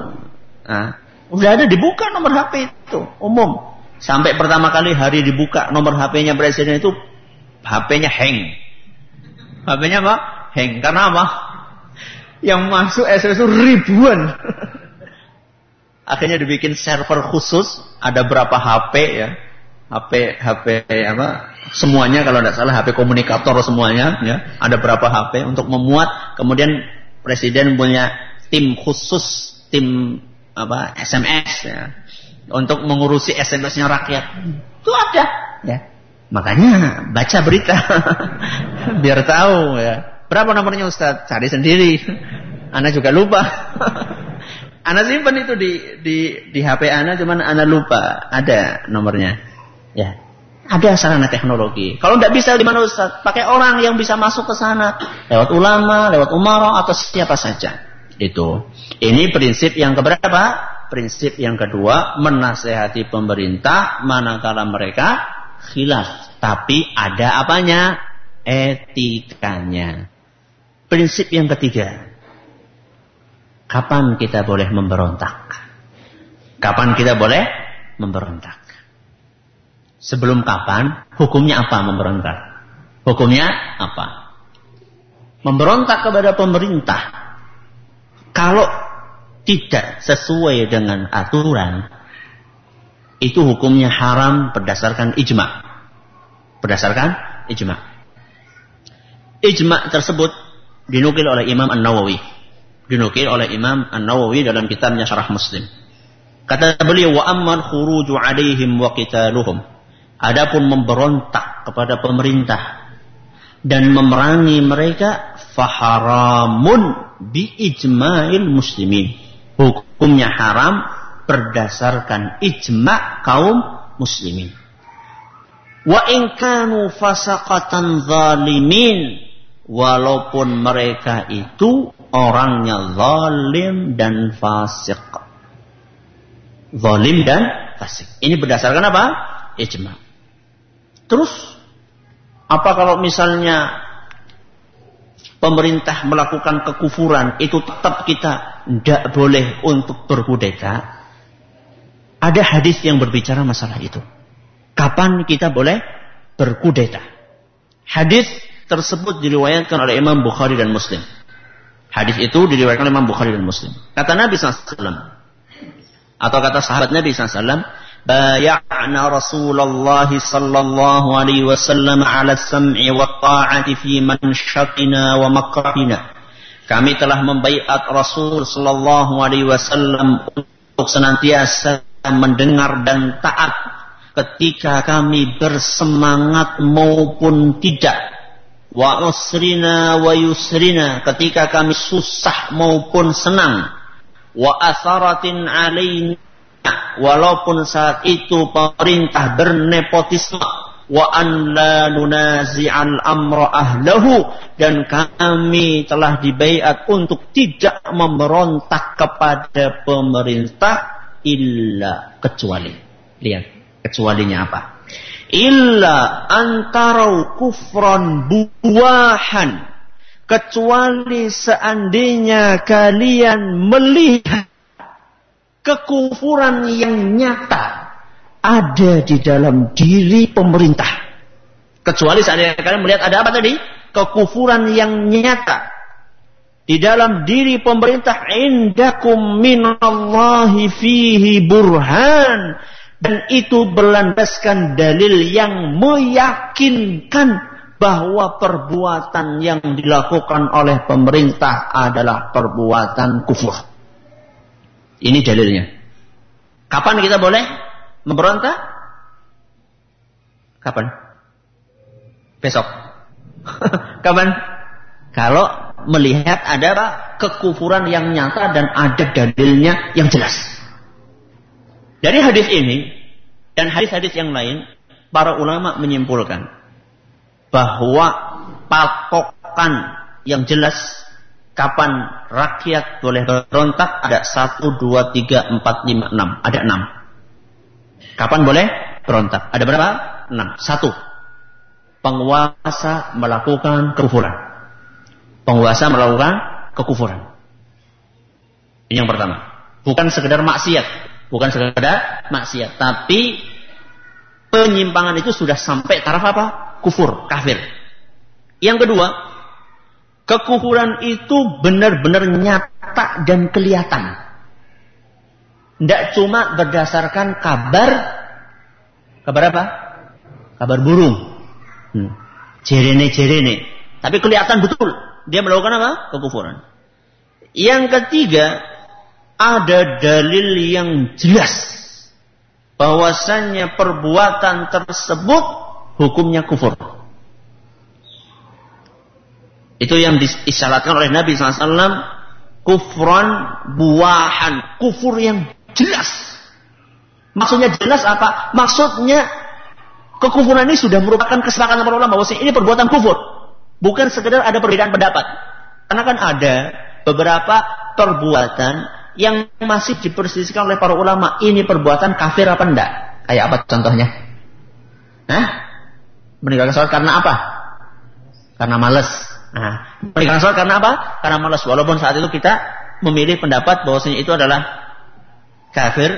Nah, udah ada dibuka nomor HP itu. Umum. Sampai pertama kali hari dibuka nomor HP-nya Presiden itu. HP-nya hang. HP-nya apa? Hang. Karena apa? Yang masuk SMS itu ribuan. [LAUGHS] Akhirnya dibikin server khusus. Ada berapa HP ya HP HP apa semuanya kalau tidak salah HP komunikator semuanya ya ada berapa HP untuk memuat kemudian presiden punya tim khusus tim apa SMS ya untuk mengurusi SMS-nya rakyat itu ada ya makanya baca berita [LAUGHS] biar tahu ya berapa nomornya Ustaz cari sendiri Anda juga lupa [LAUGHS] Anda simpan itu di di di HP Anda cuman Anda lupa ada nomornya Ya, ada sarana teknologi. Kalau tidak bisa di mana Ustaz? Pakai orang yang bisa masuk ke sana. Lewat ulama, lewat umara, atau siapa saja. Itu. Ini prinsip yang keberapa? Prinsip yang kedua, menasehati pemerintah manakala mereka khilaf. Tapi ada apanya? Etikanya. Prinsip yang ketiga. Kapan kita boleh memberontak? Kapan kita boleh memberontak? Sebelum kapan? Hukumnya apa memberontak? Hukumnya apa? Memberontak kepada pemerintah. Kalau tidak sesuai dengan aturan, itu hukumnya haram berdasarkan ijma. Berdasarkan ijma. Ijma tersebut dinukil oleh Imam An-Nawawi. Dinukil oleh Imam An-Nawawi dalam kitabnya Syarah Muslim. Kata beliau wa amman khuruju alaihim wa qitaluhum Adapun memberontak kepada pemerintah dan memerangi mereka faharamun bi ijma'il muslimin. Hukumnya haram berdasarkan ijma' kaum muslimin. Wa in kanu fasaqatan zalimin walaupun mereka itu orangnya zalim dan fasik. Zalim dan fasik. Ini berdasarkan apa? Ijma'. Terus apa kalau misalnya pemerintah melakukan kekufuran itu tetap kita tidak boleh untuk berkudeta? Ada hadis yang berbicara masalah itu. Kapan kita boleh berkudeta? Hadis tersebut diriwayatkan oleh Imam Bukhari dan Muslim. Hadis itu diriwayatkan oleh Imam Bukhari dan Muslim. Kata Nabi SAW. Atau kata sahabat Nabi SAW. بايعنا رسول الله صلى الله عليه وسلم على السمع والطاعة في منشطنا ومكرهنا kami telah membaiat Rasul sallallahu alaihi wasallam untuk senantiasa mendengar dan taat ketika kami bersemangat maupun tidak wa usrina wa yusrina ketika kami susah maupun senang wa asaratin alaina walaupun saat itu pemerintah bernepotisme wa an la nunazi'al amra ahlahu dan kami telah dibaiat untuk tidak memberontak kepada pemerintah illa kecuali. Lihat kecualinya apa? Illa antara kufran buahan kecuali seandainya kalian melihat kekufuran yang nyata ada di dalam diri pemerintah. Kecuali saat kalian melihat ada apa tadi? Kekufuran yang nyata di dalam diri pemerintah indakum minallahi fihi burhan dan itu berlandaskan dalil yang meyakinkan bahwa perbuatan yang dilakukan oleh pemerintah adalah perbuatan kufur. Ini dalilnya. Kapan kita boleh memberontak? Kapan? Besok. [LAUGHS] Kapan? Kalau melihat ada apa? kekufuran yang nyata dan ada dalilnya yang jelas. Dari hadis ini dan hadis-hadis yang lain para ulama menyimpulkan bahwa patokan yang jelas kapan rakyat boleh berontak? Ada satu dua tiga empat lima enam. Ada enam. Kapan boleh berontak? Ada berapa? Enam. Satu. Penguasa melakukan kekufuran. Penguasa melakukan kekufuran. Ini yang pertama. Bukan sekedar maksiat. Bukan sekedar maksiat. Tapi penyimpangan itu sudah sampai taraf apa? Kufur kafir. Yang kedua kekufuran itu benar-benar nyata dan kelihatan. Tidak cuma berdasarkan kabar kabar apa? Kabar burung. Hmm. jerene jerene. Tapi kelihatan betul. Dia melakukan apa? Kekufuran. Yang ketiga ada dalil yang jelas bahwasannya perbuatan tersebut hukumnya kufur. Itu yang disyaratkan oleh Nabi SAW kufran buahan kufur yang jelas. Maksudnya jelas apa? Maksudnya kekufuran ini sudah merupakan kesepakatan para ulama bahwa ini perbuatan kufur. Bukan sekedar ada perbedaan pendapat. Karena kan ada beberapa perbuatan yang masih diperselisihkan oleh para ulama ini perbuatan kafir apa enggak? Kayak apa contohnya? Hah? Meninggalkan sholat karena apa? Karena males. Nah, meninggalkan sholat karena apa? Karena males. Walaupun saat itu kita memilih pendapat bahwasanya itu adalah kafir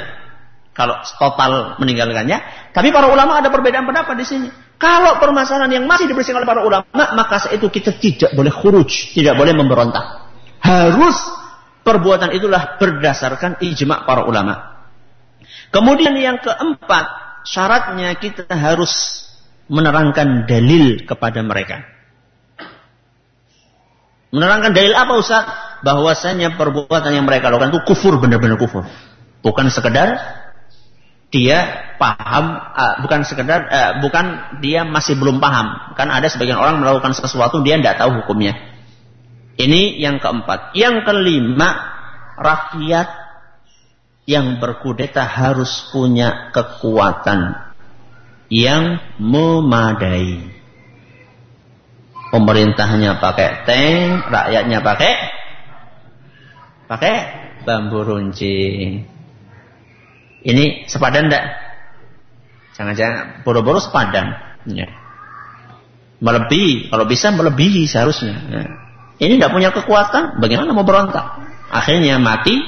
kalau total meninggalkannya. Tapi para ulama ada perbedaan pendapat di sini. Kalau permasalahan yang masih dibersihkan oleh para ulama, maka saat itu kita tidak boleh khuruj, tidak boleh memberontak. Harus Perbuatan itulah berdasarkan ijma para ulama. Kemudian yang keempat, syaratnya kita harus menerangkan dalil kepada mereka. Menerangkan dalil apa Ustaz? Bahwasanya perbuatan yang mereka lakukan itu kufur, benar-benar kufur. Bukan sekedar dia paham, uh, bukan sekedar, uh, bukan dia masih belum paham. Kan ada sebagian orang melakukan sesuatu dia tidak tahu hukumnya. Ini yang keempat. Yang kelima, rakyat yang berkudeta harus punya kekuatan yang memadai. Pemerintahnya pakai tank, rakyatnya pakai pakai bambu runcing. Ini sepadan enggak? Jangan-jangan boro-boro sepadan. Ya. Melebihi, kalau bisa melebihi seharusnya. Ya. Ini tidak punya kekuatan, bagaimana mau berontak? Akhirnya mati,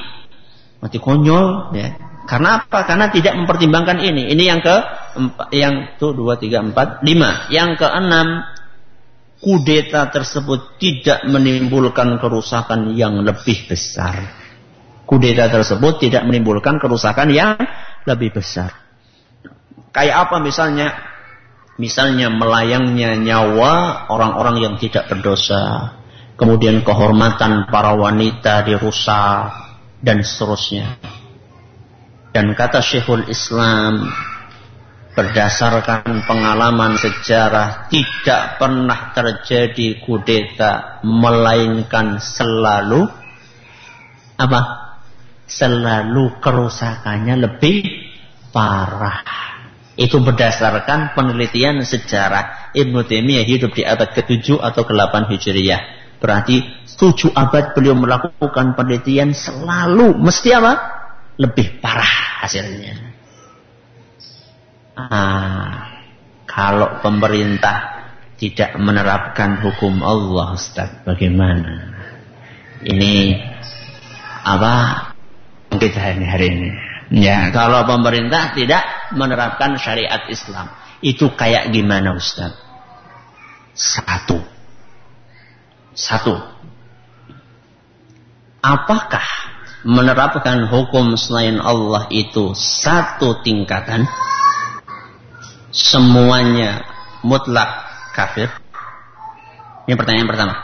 mati konyol, ya. Karena apa? Karena tidak mempertimbangkan ini. Ini yang ke yang tuh dua tiga empat lima. Yang keenam, kudeta tersebut tidak menimbulkan kerusakan yang lebih besar. Kudeta tersebut tidak menimbulkan kerusakan yang lebih besar. Kayak apa misalnya? Misalnya melayangnya nyawa orang-orang yang tidak berdosa kemudian kehormatan para wanita dirusak dan seterusnya. Dan kata Syekhul Islam berdasarkan pengalaman sejarah tidak pernah terjadi kudeta melainkan selalu apa? Selalu kerusakannya lebih parah. Itu berdasarkan penelitian sejarah Ibnu Taimiyah hidup di abad ke-7 atau ke-8 Hijriyah. Berarti tujuh abad beliau melakukan penelitian selalu mesti apa? Lebih parah hasilnya. Ah, kalau pemerintah tidak menerapkan hukum Allah, Ustaz, bagaimana? Ini apa kita hari hari ini? Ya, kalau pemerintah tidak menerapkan syariat Islam, itu kayak gimana, Ustaz? Satu, satu, apakah menerapkan hukum selain Allah itu satu tingkatan? Semuanya mutlak kafir? Ini pertanyaan pertama.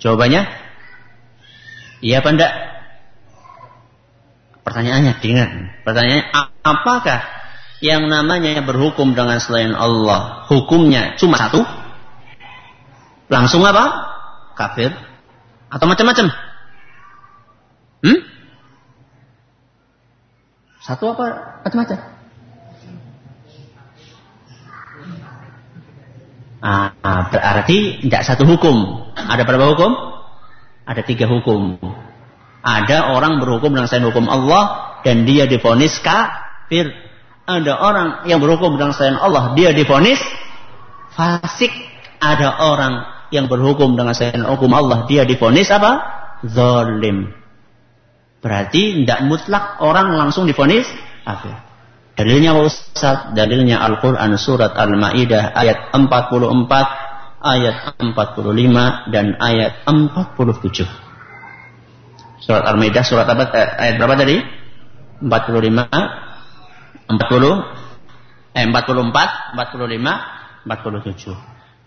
Jawabannya? Iya apa enggak? Pertanyaannya dengan pertanyaannya apakah yang namanya berhukum dengan selain Allah hukumnya cuma satu? langsung apa? Kafir atau macam-macam? Hmm? Satu apa macam-macam? Ah, berarti tidak satu hukum. Ada berapa hukum? Ada tiga hukum. Ada orang berhukum dengan selain hukum Allah dan dia difonis kafir. Ada orang yang berhukum dengan selain Allah, dia difonis fasik. Ada orang yang berhukum dengan selain hukum Allah, dia difonis apa? Zalim. Berarti tidak mutlak orang langsung difonis kafir. Dalilnya Ustaz, dalilnya Al-Quran surat Al-Ma'idah ayat 44, ayat 45, dan ayat 47. Surat Al-Ma'idah surat apa? Eh, ayat berapa tadi? 45, 40, eh 44, 45, 47.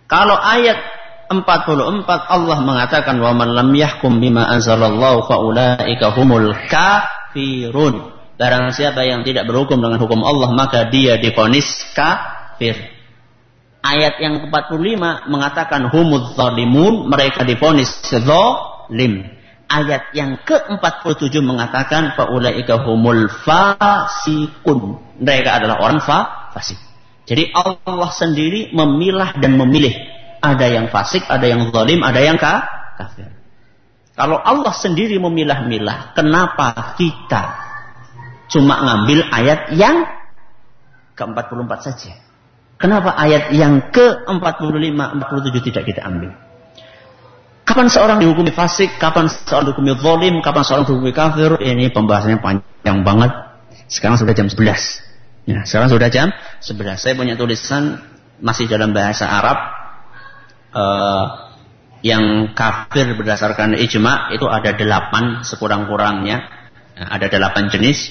Kalau ayat 44 Allah mengatakan wa man lam yahkum bima anzalallahu faulaika humul kafirun. Barang siapa yang tidak berhukum dengan hukum Allah maka dia difonis kafir. Ayat yang ke-45 mengatakan humuz zalimun, mereka difonis zalim. Ayat yang ke-47 mengatakan faulaika humul fasikun. Mereka adalah orang fa fasik. Jadi Allah sendiri memilah dan memilih. Ada yang fasik, ada yang zalim, ada yang kafir. Kalau Allah sendiri memilah-milah, kenapa kita cuma ngambil ayat yang ke-44 saja. Kenapa ayat yang ke-45, 47 tidak kita ambil? Kapan seorang dihukumi fasik, kapan seorang dihukumi zalim, kapan seorang dihukumi kafir? Ini pembahasannya panjang banget. Sekarang sudah jam 11. Ya, sekarang sudah jam 11. Saya punya tulisan masih dalam bahasa Arab uh, yang kafir berdasarkan ijma itu ada delapan sekurang-kurangnya. Ada delapan jenis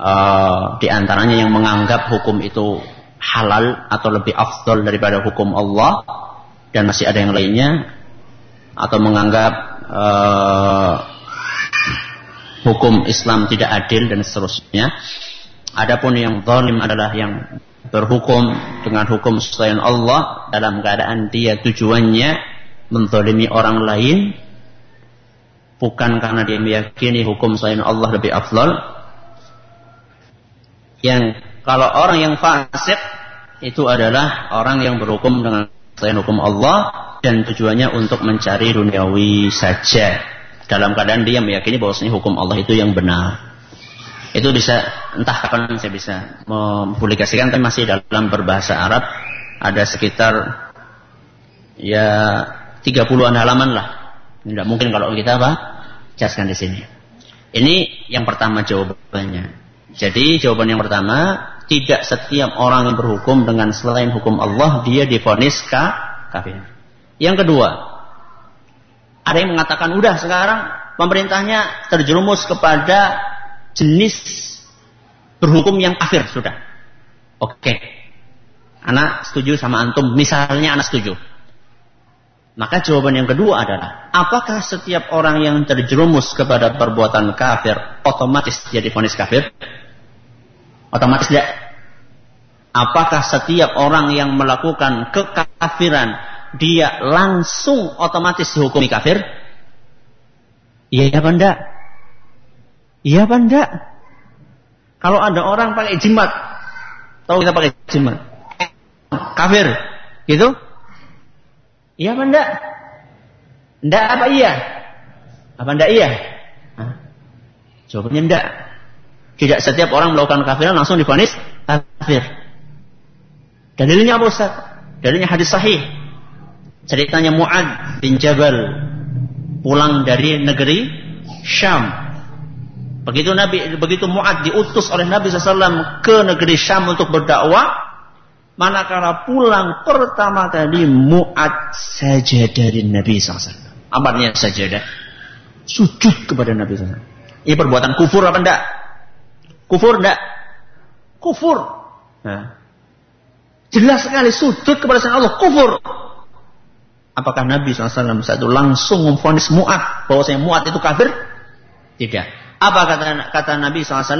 uh, di antaranya yang menganggap hukum itu halal atau lebih afdol daripada hukum Allah dan masih ada yang lainnya atau menganggap uh, hukum Islam tidak adil dan seterusnya. Adapun yang zalim adalah yang berhukum dengan hukum selain Allah dalam keadaan dia tujuannya menzalimi orang lain bukan karena dia meyakini hukum selain Allah lebih afdal yang kalau orang yang fasik itu adalah orang yang berhukum dengan selain hukum Allah dan tujuannya untuk mencari duniawi saja. Dalam keadaan dia meyakini bahwasanya hukum Allah itu yang benar. Itu bisa entah kapan saya bisa mempublikasikan tapi masih dalam berbahasa Arab ada sekitar ya 30-an halaman lah. Tidak mungkin kalau kita apa? Jelaskan di sini. Ini yang pertama jawabannya. Jadi jawaban yang pertama, tidak setiap orang yang berhukum dengan selain hukum Allah dia difonis kafir. Yang kedua, ada yang mengatakan udah sekarang pemerintahnya terjerumus kepada jenis berhukum yang kafir sudah. Oke. Anak setuju sama antum, misalnya anak setuju. Maka jawaban yang kedua adalah, apakah setiap orang yang terjerumus kepada perbuatan kafir otomatis jadi vonis kafir? Otomatis tidak. Apakah setiap orang yang melakukan kekafiran dia langsung otomatis dihukumi kafir? Iya apa enggak? Iya apa enggak? Kalau ada orang pakai jimat, tahu kita pakai jimat, kafir, gitu? Iya apa enggak? Enggak apa iya? Apa enggak iya? Hah? Jawabannya enggak. Tidak setiap orang melakukan kafiran langsung difonis kafir. Dalilnya apa Ustaz? Dalilnya hadis sahih. Ceritanya Mu'ad bin Jabal pulang dari negeri Syam. Begitu Nabi begitu Mu'ad diutus oleh Nabi SAW ke negeri Syam untuk berdakwah, manakala pulang pertama kali Mu'ad saja dari Nabi SAW. Apa artinya sajadah? Sujud kepada Nabi SAW. Ini perbuatan kufur apa enggak? Kufur enggak? Kufur. Nah. Jelas sekali sujud kepada selain Allah kufur. Apakah Nabi SAW saat itu langsung memfonis Mu'ad bahwasanya Mu'ad itu kafir? Tidak. Apa kata kata Nabi SAW?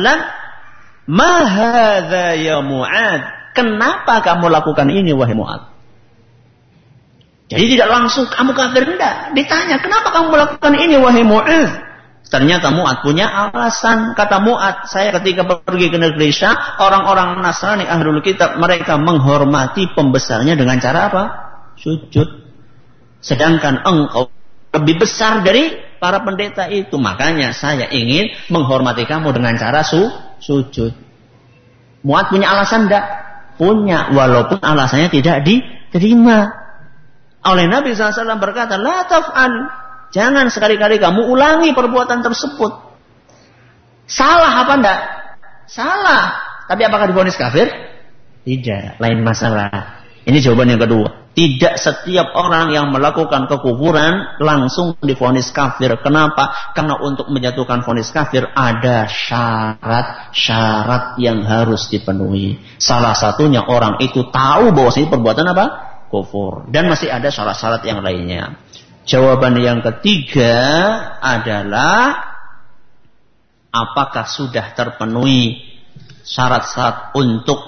Mahadha ya Mu'ad. Kenapa kamu lakukan ini wahai Mu'ad? Jadi tidak langsung kamu kafir enggak. Ditanya, kenapa kamu melakukan ini wahai Mu'ad? Ternyata Mu'ad punya alasan. Kata Mu'ad, saya ketika pergi ke negeri Syam, orang-orang Nasrani Ahlul Kitab, mereka menghormati pembesarnya dengan cara apa? Sujud. Sedangkan engkau lebih besar dari para pendeta itu. Makanya saya ingin menghormati kamu dengan cara su sujud. Mu'ad punya alasan enggak? Punya. Walaupun alasannya tidak diterima. Oleh Nabi SAW berkata, La taf'al Jangan sekali-kali kamu ulangi perbuatan tersebut. Salah apa enggak? Salah. Tapi apakah difonis kafir? Tidak. Lain masalah. Ini jawaban yang kedua. Tidak setiap orang yang melakukan kekufuran langsung difonis kafir. Kenapa? Karena untuk menjatuhkan fonis kafir ada syarat-syarat yang harus dipenuhi. Salah satunya orang itu tahu bahwa ini perbuatan apa? Kufur. Dan masih ada syarat-syarat yang lainnya. Jawaban yang ketiga adalah apakah sudah terpenuhi syarat-syarat untuk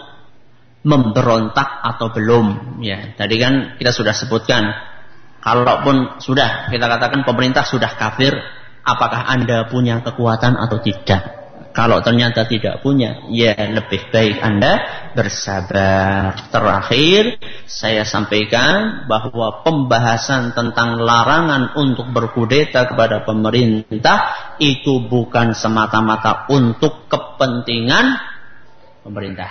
memberontak atau belum? Ya tadi kan kita sudah sebutkan kalaupun sudah kita katakan pemerintah sudah kafir apakah anda punya kekuatan atau tidak kalau ternyata tidak punya, ya lebih baik Anda bersabar. Terakhir, saya sampaikan bahwa pembahasan tentang larangan untuk berkudeta kepada pemerintah itu bukan semata-mata untuk kepentingan pemerintah.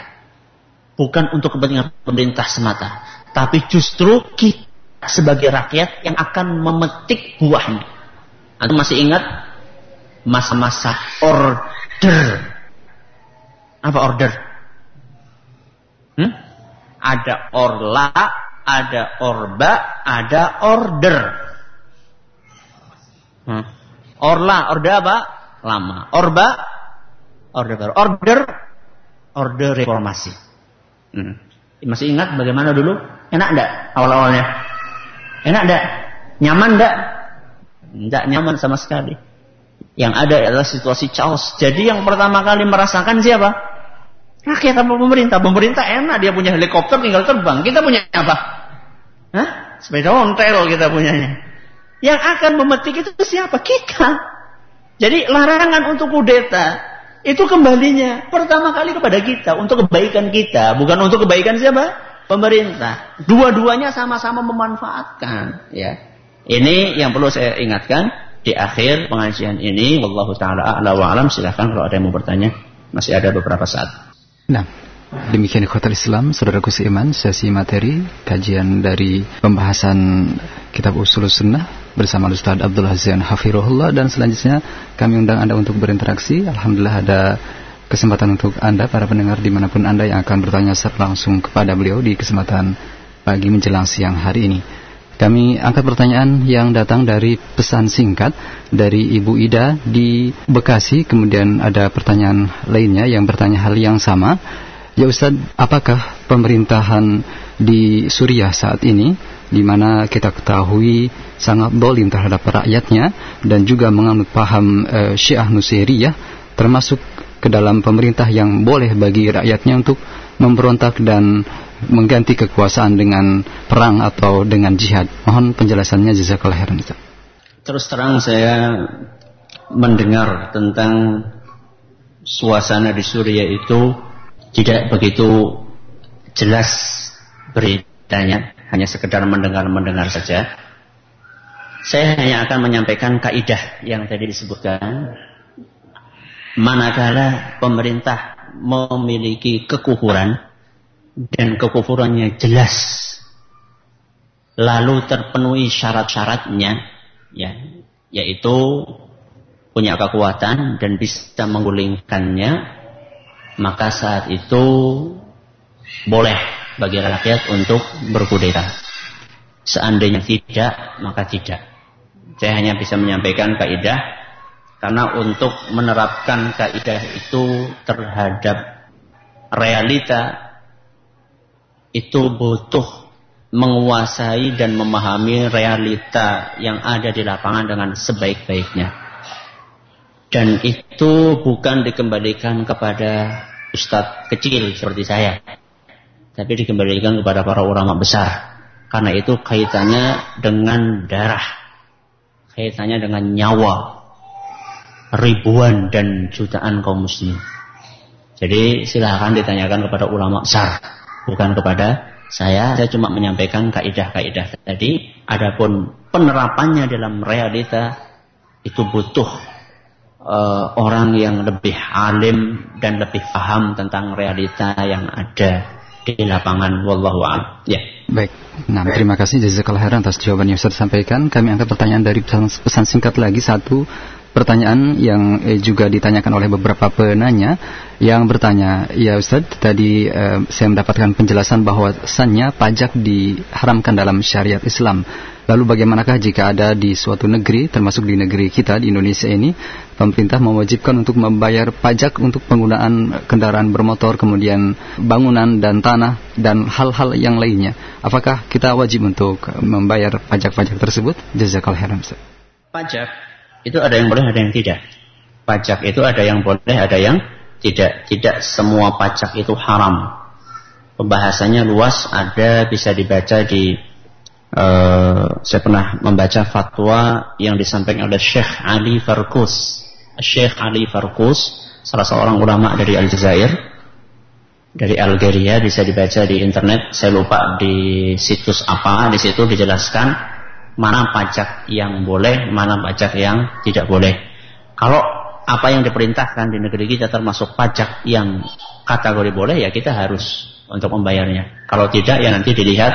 Bukan untuk kepentingan pemerintah semata. Tapi justru kita sebagai rakyat yang akan memetik buahnya. Anda masih ingat masa-masa or order. Apa order? Hmm? Ada orla, ada orba, ada order. Hmm. Orla, order apa? Lama. Orba, order baru. Order, order reformasi. Hmm. Masih ingat bagaimana dulu? Enak enggak awal-awalnya? Enak enggak? Nyaman enggak? Enggak nyaman sama sekali. Yang ada adalah situasi chaos. Jadi yang pertama kali merasakan siapa? Rakyat apa pemerintah? Pemerintah enak, dia punya helikopter tinggal terbang. Kita punya apa? Hah? Sepeda ontel kita punyanya. Yang akan memetik itu siapa? Kita. Jadi larangan untuk kudeta itu kembalinya pertama kali kepada kita untuk kebaikan kita, bukan untuk kebaikan siapa? Pemerintah. Dua-duanya sama-sama memanfaatkan, ya. Ini yang perlu saya ingatkan di akhir pengajian ini wallahu taala a'la wa alam silakan kalau ada yang mau bertanya masih ada beberapa saat. Nah, demikian Hotel Islam saudaraku seiman sesi materi kajian dari pembahasan kitab usul sunnah bersama Ustaz Abdul Hazian Hafirullah dan selanjutnya kami undang Anda untuk berinteraksi Alhamdulillah ada kesempatan untuk Anda para pendengar di mana pun Anda yang akan bertanya secara langsung kepada beliau di kesempatan pagi menjelang siang hari ini. Kami angkat pertanyaan yang datang dari pesan singkat dari Ibu Ida di Bekasi. Kemudian ada pertanyaan lainnya yang bertanya hal yang sama. Ya Ustaz, apakah pemerintahan di Suriah saat ini di mana kita ketahui sangat dolim terhadap rakyatnya dan juga menganut paham e, Syiah Nusairiyah termasuk ke dalam pemerintah yang boleh bagi rakyatnya untuk memberontak dan mengganti kekuasaan dengan perang atau dengan jihad. Mohon penjelasannya jazakallah khairan. Terus terang saya mendengar tentang suasana di Suriah itu tidak begitu jelas beritanya, hanya sekedar mendengar-mendengar saja. Saya hanya akan menyampaikan kaidah yang tadi disebutkan. Manakala pemerintah memiliki kekufuran, dan kekufurannya jelas. Lalu terpenuhi syarat-syaratnya ya yaitu punya kekuatan dan bisa menggulingkannya maka saat itu boleh bagi rakyat untuk berkudeta seandainya tidak maka tidak. Saya hanya bisa menyampaikan kaidah karena untuk menerapkan kaidah itu terhadap realita itu butuh menguasai dan memahami realita yang ada di lapangan dengan sebaik-baiknya. Dan itu bukan dikembalikan kepada ustadz kecil seperti saya. Tapi dikembalikan kepada para ulama besar. Karena itu kaitannya dengan darah. Kaitannya dengan nyawa. ribuan dan jutaan kaum muslim. Jadi silahkan ditanyakan kepada ulama besar, bukan kepada saya. Saya cuma menyampaikan kaidah-kaidah tadi. Adapun penerapannya dalam realita itu butuh uh, orang yang lebih alim dan lebih paham tentang realita yang ada di lapangan wallahu a'lam. Ya. Baik. Nah, terima kasih jazakallahu khairan atas jawaban yang sudah disampaikan. Kami angkat pertanyaan dari pesan singkat lagi satu pertanyaan yang eh, juga ditanyakan oleh beberapa penanya yang bertanya, ya Ustaz, tadi eh, saya mendapatkan penjelasan bahwasannya pajak diharamkan dalam syariat Islam. Lalu bagaimanakah jika ada di suatu negeri, termasuk di negeri kita di Indonesia ini, pemerintah mewajibkan untuk membayar pajak untuk penggunaan kendaraan bermotor, kemudian bangunan dan tanah dan hal-hal yang lainnya. Apakah kita wajib untuk membayar pajak-pajak tersebut? Jazakallahu khairan. Pajak itu ada yang boleh, ada yang tidak. Pajak itu ada yang boleh, ada yang tidak. Tidak semua pajak itu haram. Pembahasannya luas, ada bisa dibaca di uh, saya pernah membaca fatwa yang disampaikan oleh Syekh Ali Farkus. Syekh Ali Farkus, salah seorang ulama dari Aljazair, dari Algeria bisa dibaca di internet. Saya lupa di situs apa. Di situ dijelaskan mana pajak yang boleh, mana pajak yang tidak boleh. Kalau apa yang diperintahkan di negeri kita termasuk pajak yang kategori boleh ya kita harus untuk membayarnya. Kalau tidak ya nanti dilihat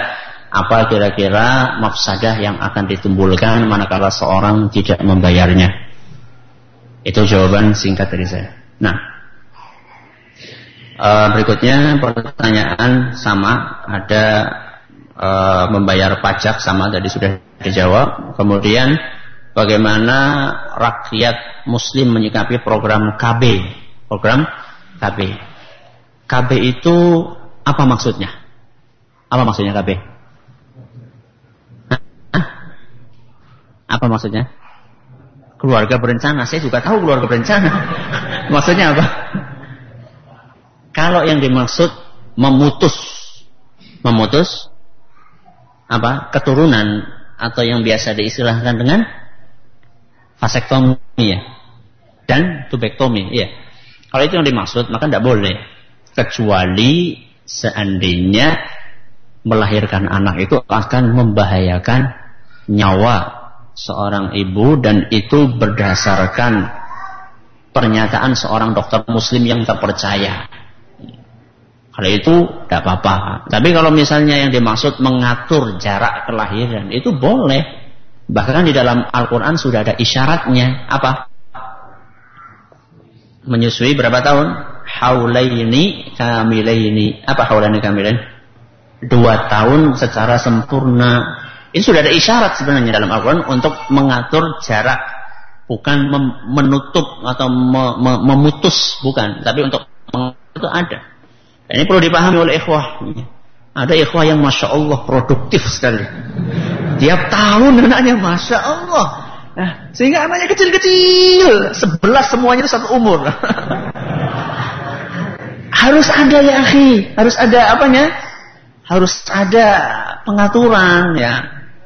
apa kira-kira mafsadah yang akan ditimbulkan manakala seorang tidak membayarnya. Itu jawaban singkat dari saya. Nah, eh, berikutnya pertanyaan sama ada uh, membayar pajak sama tadi sudah dijawab. Kemudian bagaimana rakyat muslim menyikapi program KB? Program KB. KB itu apa maksudnya? Apa maksudnya KB? Hah? Apa maksudnya? Keluarga berencana. Saya juga tahu keluarga berencana. [LAUGHS] maksudnya apa? Kalau yang dimaksud memutus memutus apa keturunan atau yang biasa diistilahkan dengan vasektomi ya dan tubektomi ya. Kalau itu yang dimaksud maka tidak boleh. Kecuali seandainya melahirkan anak itu akan membahayakan nyawa seorang ibu dan itu berdasarkan pernyataan seorang dokter muslim yang terpercaya kalau itu tidak apa-apa. Tapi kalau misalnya yang dimaksud mengatur jarak kelahiran itu boleh. Bahkan di dalam Al-Quran sudah ada isyaratnya. Apa? Menyusui berapa tahun? Haulaini kamilaini. Apa haulaini kamilaini? Dua tahun secara sempurna. Ini sudah ada isyarat sebenarnya dalam Al-Quran untuk mengatur jarak. Bukan menutup atau memutus. Bukan. Tapi untuk itu ada. Ini perlu dipahami oleh ikhwah. Ada ikhwah yang masya Allah produktif sekali. Tiap tahun anaknya masya Allah. Nah, sehingga anaknya kecil-kecil, sebelas semuanya itu satu umur. [LAUGHS] harus ada ya akhi, harus ada apanya? Harus ada pengaturan ya.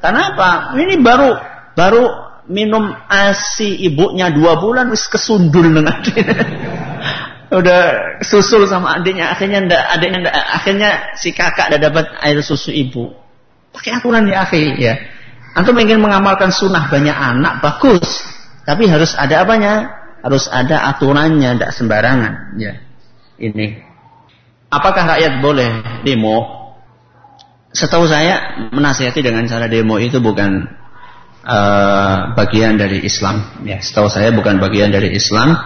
Karena apa? Ini baru baru minum asi ibunya dua bulan wis kesundul dengan [LAUGHS] udah susul sama adiknya akhirnya ndak adiknya ndak akhirnya si kakak udah dapat air susu ibu. Pakai aturan ya akhi ya. Antum ingin mengamalkan sunnah banyak anak bagus. Tapi harus ada apanya? Harus ada aturannya ndak sembarangan ya. Ini. Apakah rakyat boleh demo? Setahu saya menasihati dengan cara demo itu bukan uh, bagian dari Islam ya. Setahu saya bukan bagian dari Islam.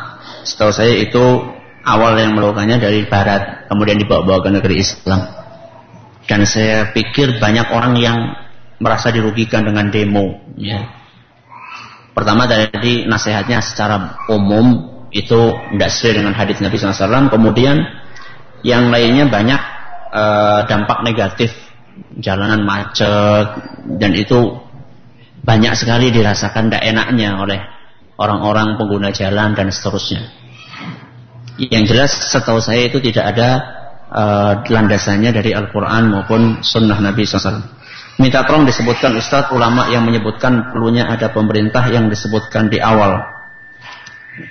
Setahu saya itu awal yang melakukannya dari barat kemudian dibawa-bawa ke negeri Islam. Dan saya pikir banyak orang yang merasa dirugikan dengan demo ya. Pertama tadi nasihatnya secara umum itu tidak sesuai dengan hadis Nabi SAW kemudian yang lainnya banyak uh, dampak negatif jalanan macet dan itu banyak sekali dirasakan tidak enaknya oleh orang-orang pengguna jalan dan seterusnya yang jelas setahu saya itu tidak ada uh, landasannya dari Al-Quran maupun Sunnah Nabi SAW. Minta tolong disebutkan Ustadz ulama yang menyebutkan perlunya ada pemerintah yang disebutkan di awal.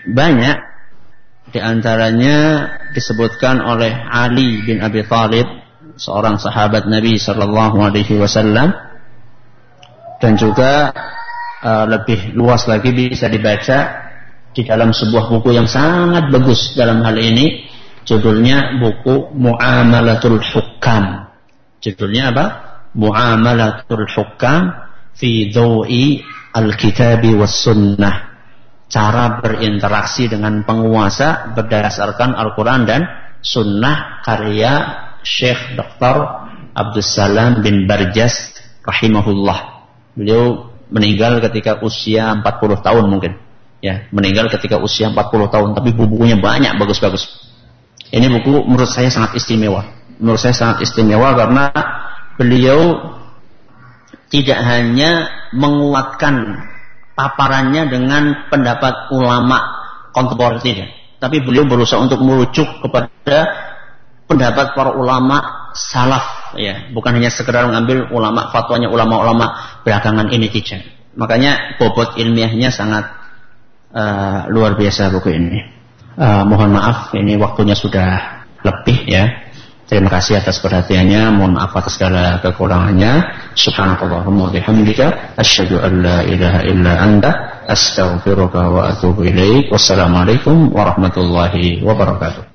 Banyak di antaranya disebutkan oleh Ali bin Abi Thalib, seorang sahabat Nabi Shallallahu Alaihi Wasallam, dan juga uh, lebih luas lagi bisa dibaca di dalam sebuah buku yang sangat bagus dalam hal ini, judulnya buku Muamalatul Hukam. Judulnya apa? Muamalatul Hukam fi Daw'i Al-Kitabi was Sunnah cara berinteraksi dengan penguasa berdasarkan Al-Quran dan Sunnah karya Syekh Dr. Abdul Salam bin Barjas rahimahullah. Beliau meninggal ketika usia 40 tahun mungkin. Ya, meninggal ketika usia 40 tahun, tapi buku-bukunya banyak bagus-bagus. Ini buku menurut saya sangat istimewa. Menurut saya sangat istimewa karena beliau tidak hanya menguatkan paparannya dengan pendapat ulama kontemporer tapi beliau berusaha untuk merujuk kepada pendapat para ulama salaf ya bukan hanya sekedar mengambil ulama fatwanya ulama-ulama belakangan ini tidak makanya bobot ilmiahnya sangat uh, luar biasa buku ini uh, mohon maaf ini waktunya sudah lebih ya Terima kasih atas perhatiannya. Mohon maaf atas segala kekurangannya. Subhanakallahumma bihamdika asyhadu an la ilaha wa atubu ilaik. Wassalamualaikum warahmatullahi wabarakatuh.